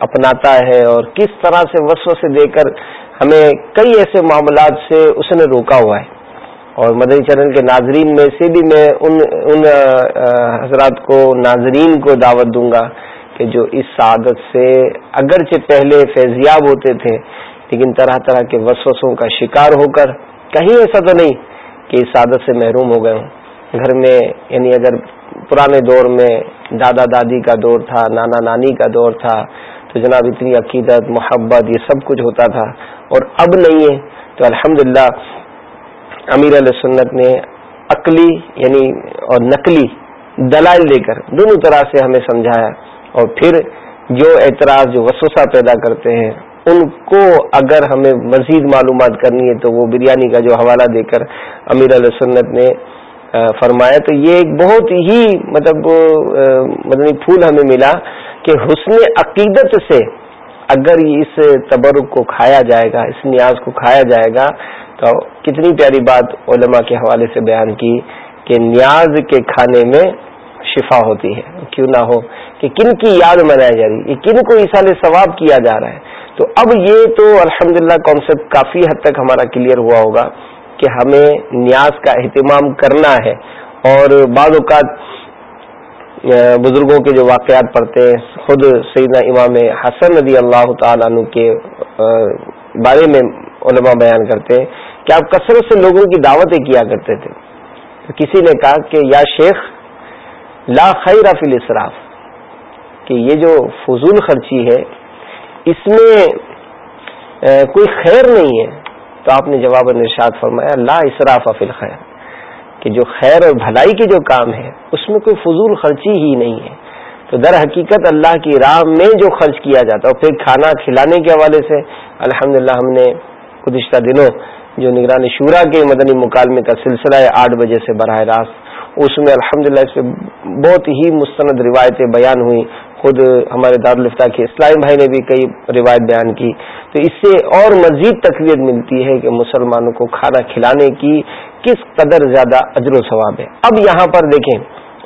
S1: اپناتا ہے اور کس طرح سے وسو سے دے کر ہمیں کئی ایسے معاملات سے اس نے روکا ہوا ہے۔ اور مدنی چرن کے ناظرین میں سے بھی میں ان ان حضرات کو، ناظرین کو دعوت دوں گا کہ جو اس سعادت سے اگرچہ پہلے فیضیاب ہوتے تھے، لیکن طرح طرح کے وسوسوں کا شکار ہو کر کہیں ایسا تو نہیں کہ اس سعادت سے محروم ہو گئے ہوں۔ گھر میں یعنی اگر پرانے دور میں دادا دادی کا دور تھا، نانا نانی کا دور تھا، تو جناب اتنی عقیدت، محبت، یہ سب کچھ ہوتا تھا۔ اور اب نہیں ہے۔ تو الحمدللہ امیر علیہ سنت نے عقلی یعنی اور نقلی دلائل دے کر دونوں طرح سے ہمیں سمجھایا اور پھر جو اعتراض، جو وسوسہ پیدا کرتے ہیں، ان کو اگر ہمیں مزید معلومات کرنی ہے تو وہ بریانی کا جو حوالہ دے کر امیر علیہ سنت نے فرمایا۔ تو یہ ایک بہت ہی مطلب مدنی پھول ہمیں ملا کہ حسن عقیدت سے اگر اس تبرک کو کھایا جائے گا، اس نیاز کو کھایا جائے گا تو کتنی پیاری بات علماء کے حوالے سے بیان کی کہ نیاز کے کھانے میں شفا ہوتی ہے۔ کیوں نہ ہو کہ کن کی یاد منائی جا رہی ہے کن کو اسال ثواب کیا جا رہا ہے۔ تو اب یہ تو الحمدللہ للہ کانسیپٹ کافی حد تک ہمارا کلیئر ہوا ہوگا کہ ہمیں نیاز کا اہتمام کرنا ہے۔ اور بعض اوقات بزرگوں کے جو واقعات پڑھتے ہیں، خود سیدنا امام حسن رضی اللہ تعالیٰ عنہ کے بارے میں علماء بیان کرتے ہیں کہ آپ کثرت سے لوگوں کی دعوتیں کیا کرتے تھے۔ تو کسی نے کہا کہ یا شیخ، لا خیر فی الاسراف، کہ یہ جو فضول خرچی ہے، اس میں کوئی خیر نہیں ہے۔ تو آپ نے جواب نرشاد فرمایا، لا اسراف فی الخیر، کہ جو خیر اور بھلائی کے جو کام ہے، اس میں کوئی فضول خرچی ہی نہیں ہے۔ تو در حقیقت اللہ کی راہ میں جو خرچ کیا جاتا ہے، اور پھر کھانا کھلانے کے حوالے سے، الحمدللہ ہم نے گزشتہ دنوں جو نگرانی شورا کے مدنی مکالمے کا سلسلہ ہے آٹھ بجے سے براہ راست۔ اس میں الحمدللہ اس پہ بہت ہی مستند روایتیں بیان ہوئی خود ہمارے دارالفتہ کے اسلام بھائی نے بھی کئی روایت بیان کی۔ تو اس سے اور مزید تقویت ملتی ہے کہ مسلمانوں کو کھانا کھلانے کی کس قدر زیادہ اجر و ثواب ہے۔ اب یہاں پر دیکھیں،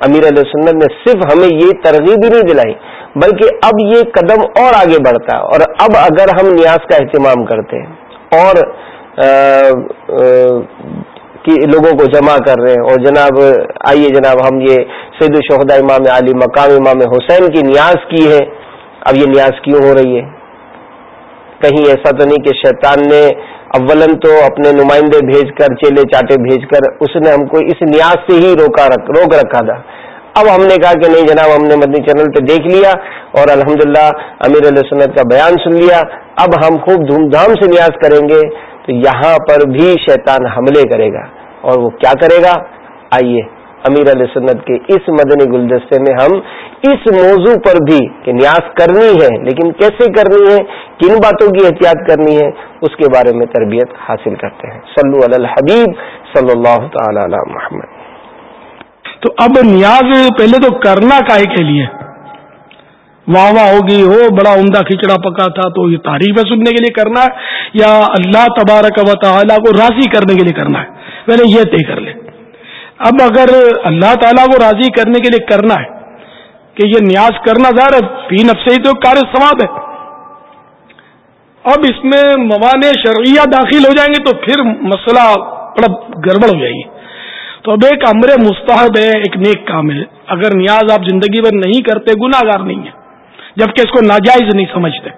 S1: امیر علیہ سنت نے صرف ہمیں یہ ترغیب ہی نہیں دلائی، بلکہ اب یہ قدم اور آگے بڑھتا ہے۔ اور اب اگر ہم نیاز کا اہتمام کرتے ہیں اور لوگوں کو جمع کر رہے ہیں۔ اور جناب، آئیے جناب، ہم یہ سید الشہدا امام علی مقام امام حسین کی نیاز کی ہے۔ اب یہ نیاز کیوں ہو رہی ہے؟ کہیں ایسا تو نہیں کہ شیطان نے اولن تو اپنے نمائندے بھیج کر، چیلے چاٹے بھیج کر، اس نے ہم کو اس نیاز سے ہی روکا رکھ، روک رکھا تھا۔ اب ہم نے کہا کہ نہیں جناب، ہم نے مدنی چینل پہ دیکھ لیا اور الحمدللہ امیر علیہ سنت کا بیان سن لیا۔ اب ہم خوب دھوم دھام سے نیاز کریں گے تو یہاں پر بھی شیطان حملے کرے گا۔ اور وہ کیا کرے گا؟ آئیے، امیر علیہ سنت کے اس مدنی گلدستے میں ہم اس موضوع پر بھی کہ نیاز کرنی ہے، لیکن کیسے کرنی ہے، کن باتوں کی احتیاط کرنی ہے، اس کے بارے میں تربیت حاصل کرتے ہیں۔ صلو علی الحبیب صلی اللہ تعالی علی محمد۔
S2: تو اب نیاز پہلے تو کرنا کائے کے لیے۔ واہ واہ ہوگی ہو، بڑا عمدہ کھچڑا پکا تھا، تو یہ تعریفیں سننے کے لیے کرنا ہے یا اللہ تبارک و تعالیٰ کو راضی کرنے کے لیے کرنا ہے۔ پہلے یہ طے کر لے۔ اب اگر اللہ تعالیٰ کو راضی کرنے کے لیے کرنا ہے، کہ یہ نیاز کرنا ظاہر ہے، فی نفس ہی تو کار ثواب ہے۔ اب اس میں موانع شرعیہ داخل ہو جائیں گے تو پھر مسئلہ بڑا گڑبڑ ہو جائے گی۔ تو اب ایک امر مستحب ہے، ایک نیک کام ہے۔ اگر نیاز آپ زندگی بھر نہیں کرتے گناہ گار نہیں ہے جبکہ اس کو ناجائز نہیں سمجھتے۔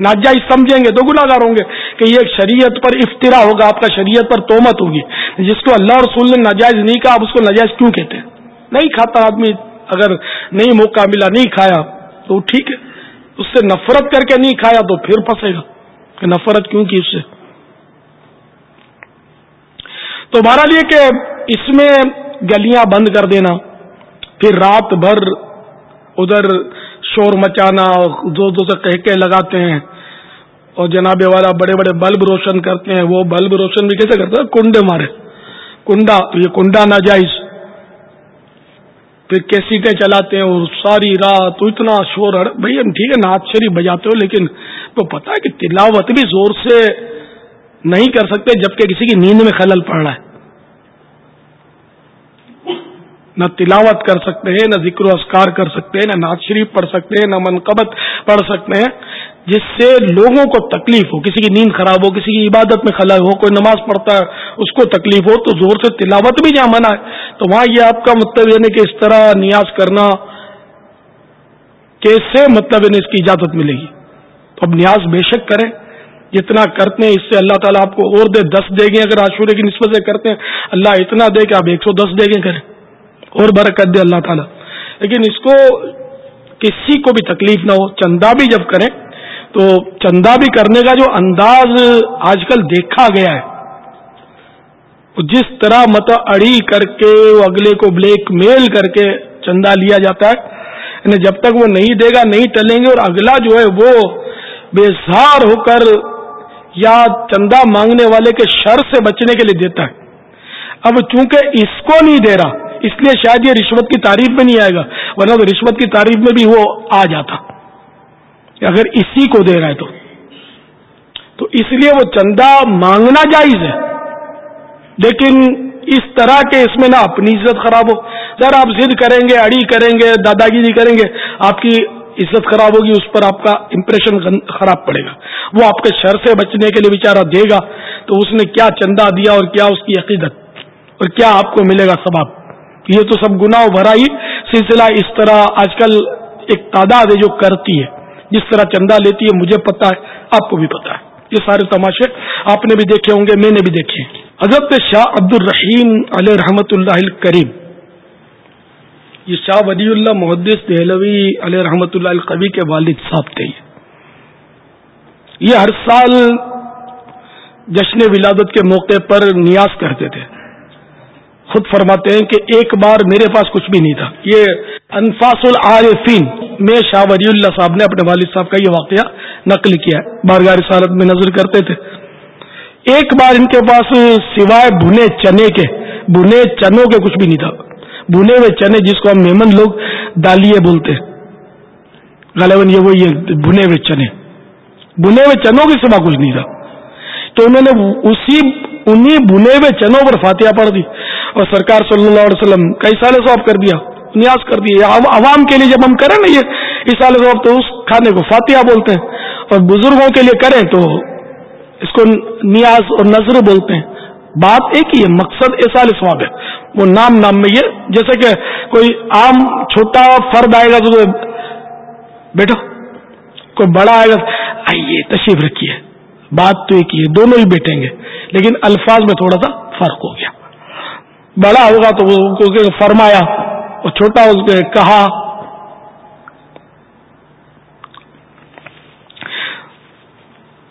S2: ناجائز سمجھیں گے تو گناہ گار ہوں گے۔ کہ یہ شریعت پر افطرا ہوگا، آپ کا شریعت پر تومت ہوگی۔ جس کو اللہ رسول نے ناجائز نہیں کہا، آپ اس کو ناجائز کیوں کہتے ہیں؟ نہیں کھاتا آدمی۔ اگر نہیں موقع ملا، نہیں کھایا، تو ٹھیک ہے۔ اس سے نفرت کر کے نہیں کھایا تو پھر پھنسے گا۔ کہ نفرت کیوں کی اس سے؟ تو بہرحال یہ کہ اس میں گلیاں بند کر دینا، پھر رات بھر ادھر شور مچانا دو دو سے کہہ لگاتے ہیں۔ اور جناب والا بڑے بڑے بلب روشن کرتے ہیں، وہ بلب روشن بھی کیسے کرتے ہیں کنڈے مارے۔ کنڈا، یہ کنڈا ناجائز۔ پھر کیسیٹیں چلاتے ہیں اور ساری رات اتنا شور، بھائی ہم ٹھیک ہے، نعت شریف بجاتے ہو، لیکن تو پتا ہے کہ تلاوت بھی زور سے نہیں کر سکتے جبکہ کسی کی نیند میں خلل پڑ رہا ہے۔ نہ تلاوت کر سکتے ہیں، نہ ذکر و اسکار کر سکتے ہیں، نہ نعت شریف پڑھ سکتے ہیں، نہ منقبت پڑھ سکتے ہیں، جس سے لوگوں کو تکلیف ہو، کسی کی نیند خراب ہو، کسی کی عبادت میں خلا ہو، کوئی نماز پڑھتا ہے، اس کو تکلیف ہو، تو زور سے تلاوت بھی جہاں منع ہے۔ تو وہاں یہ آپ کا مطلب یعنی کہ اس طرح نیاز کرنا کیسے مطلب یعنی اس کی اجازت ملے گی؟ تو اب نیاز بے شک کریں۔ جتنا کرتے ہیں، اس سے اللہ تعالیٰ آپ کو اور دے، دس دے گے، اگر عاشورے کی نسبت سے کرتے ہیں، اللہ اتنا دے کہ آپ ایک سو دس دے گے کریں۔ اور برکت دے اللہ تعالیٰ۔ لیکن اس کو کسی کو بھی تکلیف نہ ہو، چندہ بھی جب کریں تو چندہ بھی کرنے کا جو انداز آج کل دیکھا گیا ہے جس طرح مت اڑی کر کے وہ اگلے کو بلیک میل کر کے چندہ لیا جاتا ہے یعنی جب تک وہ نہیں دے گا، نہیں ٹلیں گے اور اگلا جو ہے وہ بےزار ہو کر یا چندہ مانگنے والے کے شر سے بچنے کے لیے دیتا ہے۔ اب چونکہ اس کو نہیں دے رہا اس لیے شاید یہ رشوت کی تعریف میں نہیں آئے گا، ورنہ تو رشوت کی تعریف میں بھی وہ آ جاتا۔ اگر اسی کو دے رہا ہے تو۔ تو اس لیے وہ چندہ مانگنا جائز ہے۔ لیکن اس طرح کے اس میں نہ اپنی عزت خراب ہو۔ سر آپ ضد کریں گے، اڑی کریں گے دادا گیری کریں گے، آپ کی عزت خراب ہوگی، اس پر آپ کا امپریشن خراب پڑے گا۔ وہ آپ کے شر سے بچنے کے لیے بیچارہ دے گا۔ تو اس نے کیا چندہ دیا اور کیا اس کی عقیدت؟ اور کیا آپ کو ملے گا سباب یہ تو سب گناہ بھرا ہی سلسلہ اس طرح آج کل ایک تعداد ہے جو کرتی ہے۔ جس طرح چندہ لیتی ہے، مجھے پتا ہے، آپ کو بھی پتا ہے۔ یہ سارے تماشے آپ نے بھی دیکھے ہوں گے، میں نے بھی دیکھے حضرت شاہ عبد الرحیم علیہ رحمت اللہ کریم یہ شاہ ولی اللہ محدث دہلوی علیہ رحمت اللہ القوی کے والد صاحب تھے۔ یہ ہر سال جشن ولادت کے موقع پر نیاز کرتے تھے۔ خود فرماتے ہیں کہ ایک بار میرے پاس کچھ بھی نہیں تھا۔ یہ انفاس العارفین میں شاہ ولی اللہ صاحب نے اپنے والد صاحب کا یہ واقعہ نقل کیا ہے۔ بارگاہ رسالت میں نظر کرتے تھے۔ ایک بار ان کے پاس سوائے بھنے چنے کے، بھنے چنوں کے کچھ بھی نہیں تھا۔ بھنے ہوئے چنے جس کو ہم میمن لوگ دالیے بولتے غالباً یہ وہی بھنے ہوئے چنے۔ بھنے ہوئے چنوں کے سوا کچھ نہیں تھا۔ تو انہوں نے اسی انہی بنے ہوئے چنوں پر فاتحہ پڑھ دی۔ اور سرکار صلی اللہ علیہ وسلم کئی سال ثواب کر دیا، نیاز کر دیا عوام کے لیے جب ہم کریں نا یہ اس سال ثواب، تو اس کھانے کو فاتحہ بولتے ہیں۔ اور بزرگوں کے لیے کریں تو اس کو نیاز اور نظر بولتے ہیں۔ بات ایک ہی ہے، مقصد ایسا ثواب ہے۔ وہ نام نام میں یہ، جیسے کہ کوئی عام چھوٹا فرد آئے گا تو بیٹھو کوئی بڑا آئے گا، آئیے تشریف رکھیے۔ بات تو ایک ہی ہے، دونوں ہی بیٹھیں گے۔ لیکن الفاظ میں تھوڑا سا فرق ہو گیا۔ بڑا ہوگا تو وہ فرمایا اور چھوٹا اس نے کہا،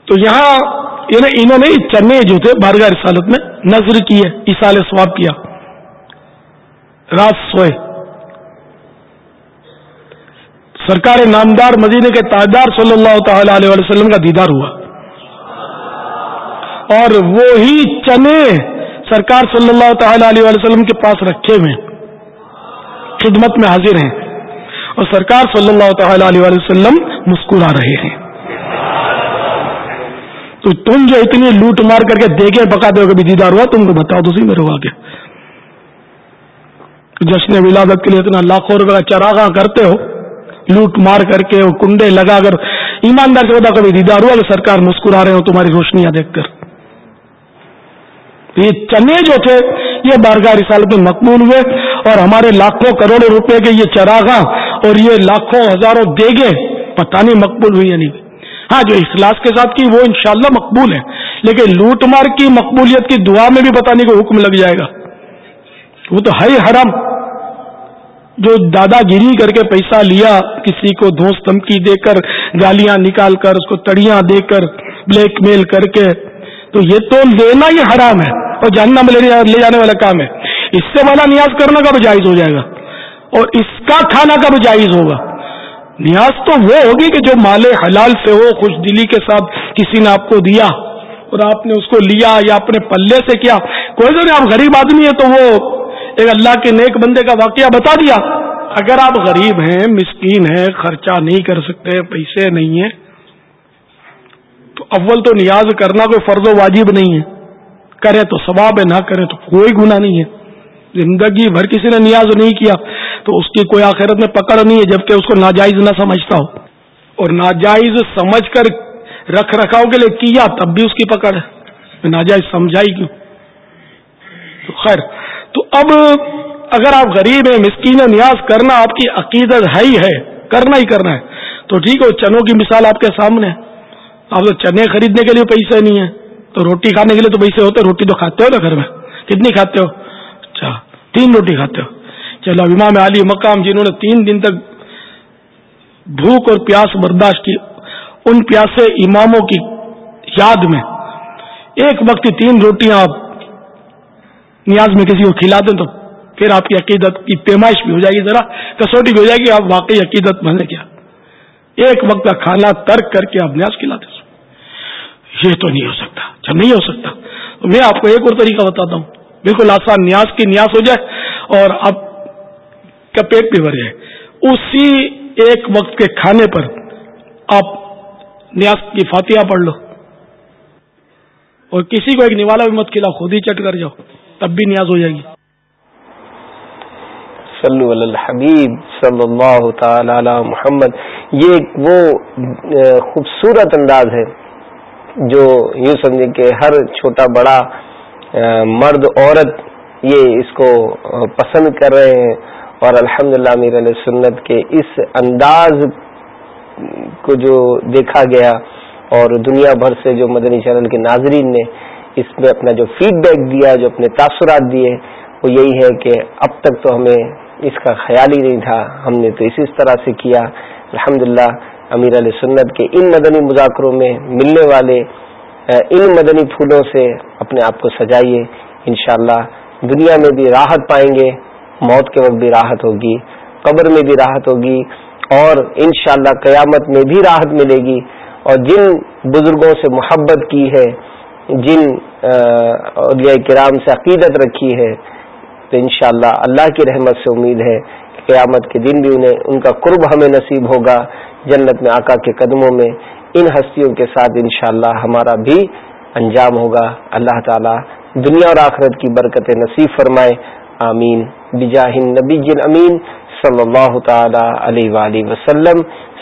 S2: تو یہاں یعنی انہوں نے چنے جو تھے بارگاہ رسالت میں نظر کی ہے اسال سواب کیا۔ رات سوئے۔ سرکار نامدار مدینے کے تاجدار صلی اللہ تعالی علیہ وسلم کا دیدار ہوا۔ اور وہی چنے سرکار صلی اللہ تعالی علیہ وسلم کے پاس رکھے ہوئے خدمت میں حاضر ہیں اور سرکار صلی اللہ تعالی علیہ وسلم مسکرا رہے ہیں۔ تو تم جو اتنی لوٹ مار کر کے دیکھے پکا دو کبھی دیدار ہوا، تم کو بتاؤ تو سی میرے واقع جشن ولادت کے لیے اتنا لاکھوں روپے کا چراغا کرتے ہو، لوٹ مار کر کے کنڈے لگا کر ایماندار سے بتا کبھی دیدار ہوا کہ سرکار مسکرا رہے ہو تمہاری روشنیاں دیکھ کر۔ یہ چنے جو تھے، یہ بارگاہ رسالت میں مقبول ہوئے اور ہمارے لاکھوں کروڑوں روپے کے یہ چراغاں اور یہ لاکھوں ہزاروں دیگے پتہ نہیں مقبول ہوئی یا نہیں ہاں جو اخلاص کے ساتھ کی، وہ انشاءاللہ مقبول ہے لیکن لوٹ مار کی، مقبولیت کی دعا میں بھی بتانے کو حکم لگ جائے گا۔ وہ تو ہے حرام۔ جو دادا گیری کر کے پیسہ لیا، کسی کو دوست دھمکی دے کر، گالیاں نکال کر، اس کو تڑیاں دے کر بلیک میل کر کے تو یہ تو لینا ہی حرام ہے اور جاننا میں لے جانے والا کام ہے۔ اس سے والا نیاز کرنا کب جائز ہو جائے گا اور اس کا کھانا کب جائز ہوگا۔ نیاز تو وہ ہوگی کہ جو مال حلال سے ہو، خوش دلی کے ساتھ کسی نے آپ کو دیا اور آپ نے اس کو لیا یا اپنے پلے سے کیا۔ کوئی تو نہیں، آپ غریب آدمی ہے تو وہ ایک اللہ کے نیک بندے کا واقعہ بتا دیا۔ اگر آپ غریب ہیں، مسکین ہیں، خرچہ نہیں کر سکتے، پیسے نہیں ہیں اول تو نیاز کرنا کوئی فرض و واجب نہیں ہے۔ کرے تو ثواب ہے، نہ کرے تو کوئی گناہ نہیں ہے۔ زندگی بھر کسی نے نیاز نہیں کیا تو اس کی کوئی آخرت میں پکڑ نہیں ہے، جبکہ اس کو ناجائز نہ سمجھتا ہو۔ اور ناجائز سمجھ کر رکھ رکھاؤ کے لیے کیا، تب بھی اس کی پکڑ ہے۔ ناجائز سمجھائی کیوں؟ تو خیر، تو اب اگر آپ غریب ہیں، مسکین نیاز کرنا آپ کی عقیدت ہے ہی ہے، کرنا ہی کرنا ہے۔ تو ٹھیک ہے چنوں کی مثال آپ کے سامنے ہے۔ آپ تو چنے خریدنے کے لیے پیسے نہیں ہیں۔ تو روٹی کھانے کے لیے تو پیسے ہوتے روٹی تو کھاتے ہو نا گھر میں؟ کتنی کھاتے ہو؟ اچھا تین روٹی کھاتے ہو۔ چلو امام علی مقام جی، جنہوں نے تین دن تک بھوک اور پیاس برداشت کی۔ ان پیاسے اماموں کی یاد میں ایک وقت تین روٹیاں آپ نیاز میں کسی کو کھلا دیں تو پھر آپ کی عقیدت کی پیمائش بھی ہو جائے گی۔ ذرا کسوٹی بھی ہو جائے گی، آپ واقعی عقیدت بنے کیا؟ ایک وقت کا کھانا ترک کر کے آپ نیاز کھلاتے یہ تو نہیں ہو سکتا۔ اچھا نہیں ہو سکتا۔ تو میں آپ کو ایک اور طریقہ بتاتا ہوں۔ بالکل آسان نیاز کی نیاز ہو جائے اور آپ کا پیٹ بھی بھر جائے۔ اسی ایک وقت کے کھانے پر آپ نیاز کی فاتحہ پڑھ لو۔ اور کسی کو ایک نوالا بھی مت کھلا، خود ہی چٹ کر جاؤ، تب بھی نیاز ہو جائے گی۔
S1: صلو علی الحبیب صلی اللہ تعالی علی محمد۔ یہ وہ خوبصورت انداز ہے۔ جو یوں سمجھے کہ ہر چھوٹا بڑا مرد، عورت یہ اس کو پسند کر رہے ہیں۔ اور الحمد للہ میر علیہ سنت کے اس انداز کو جو دیکھا گیا اور دنیا بھر سے جو مدنی چینل کے ناظرین نے اس میں اپنا جو فیڈ بیک دیا، جو اپنے تاثرات دیے، وہ یہی ہے کہ اب تک تو ہمیں اس کا خیال ہی نہیں تھا۔ ہم نے تو اسی طرح سے کیا۔ الحمد امیر علیہ سنت کے ان مدنی مذاکروں میں ملنے والے ان مدنی پھولوں سے اپنے آپ کو سجائیے۔ انشاءاللہ دنیا میں بھی راحت پائیں گے، موت کے وقت بھی راحت ہوگی، قبر میں بھی راحت ہوگی اور انشاءاللہ قیامت میں بھی راحت ملے گی۔ اور جن بزرگوں سے محبت کی ہے، جن اولیاء کرام سے عقیدت رکھی ہے، تو انشاءاللہ اللہ کی رحمت سے امید ہے کہ قیامت کے دن بھی انہیں، ان کا قرب ہمیں نصیب ہوگا۔ جنت میں آقا کے قدموں میں ان ہستیوں کے ساتھ انشاءاللہ ہمارا بھی انجام ہوگا۔ اللہ تعالی دنیا اور آخرت کی برکت نصیب فرمائے۔ آمین۔ بجاہ نبی جن امین صلی اللہ تعالی علیہ وآلہ وسلم۔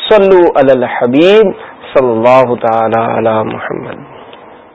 S1: صلو علی الحبیب صلی اللہ تعالی علی محمد۔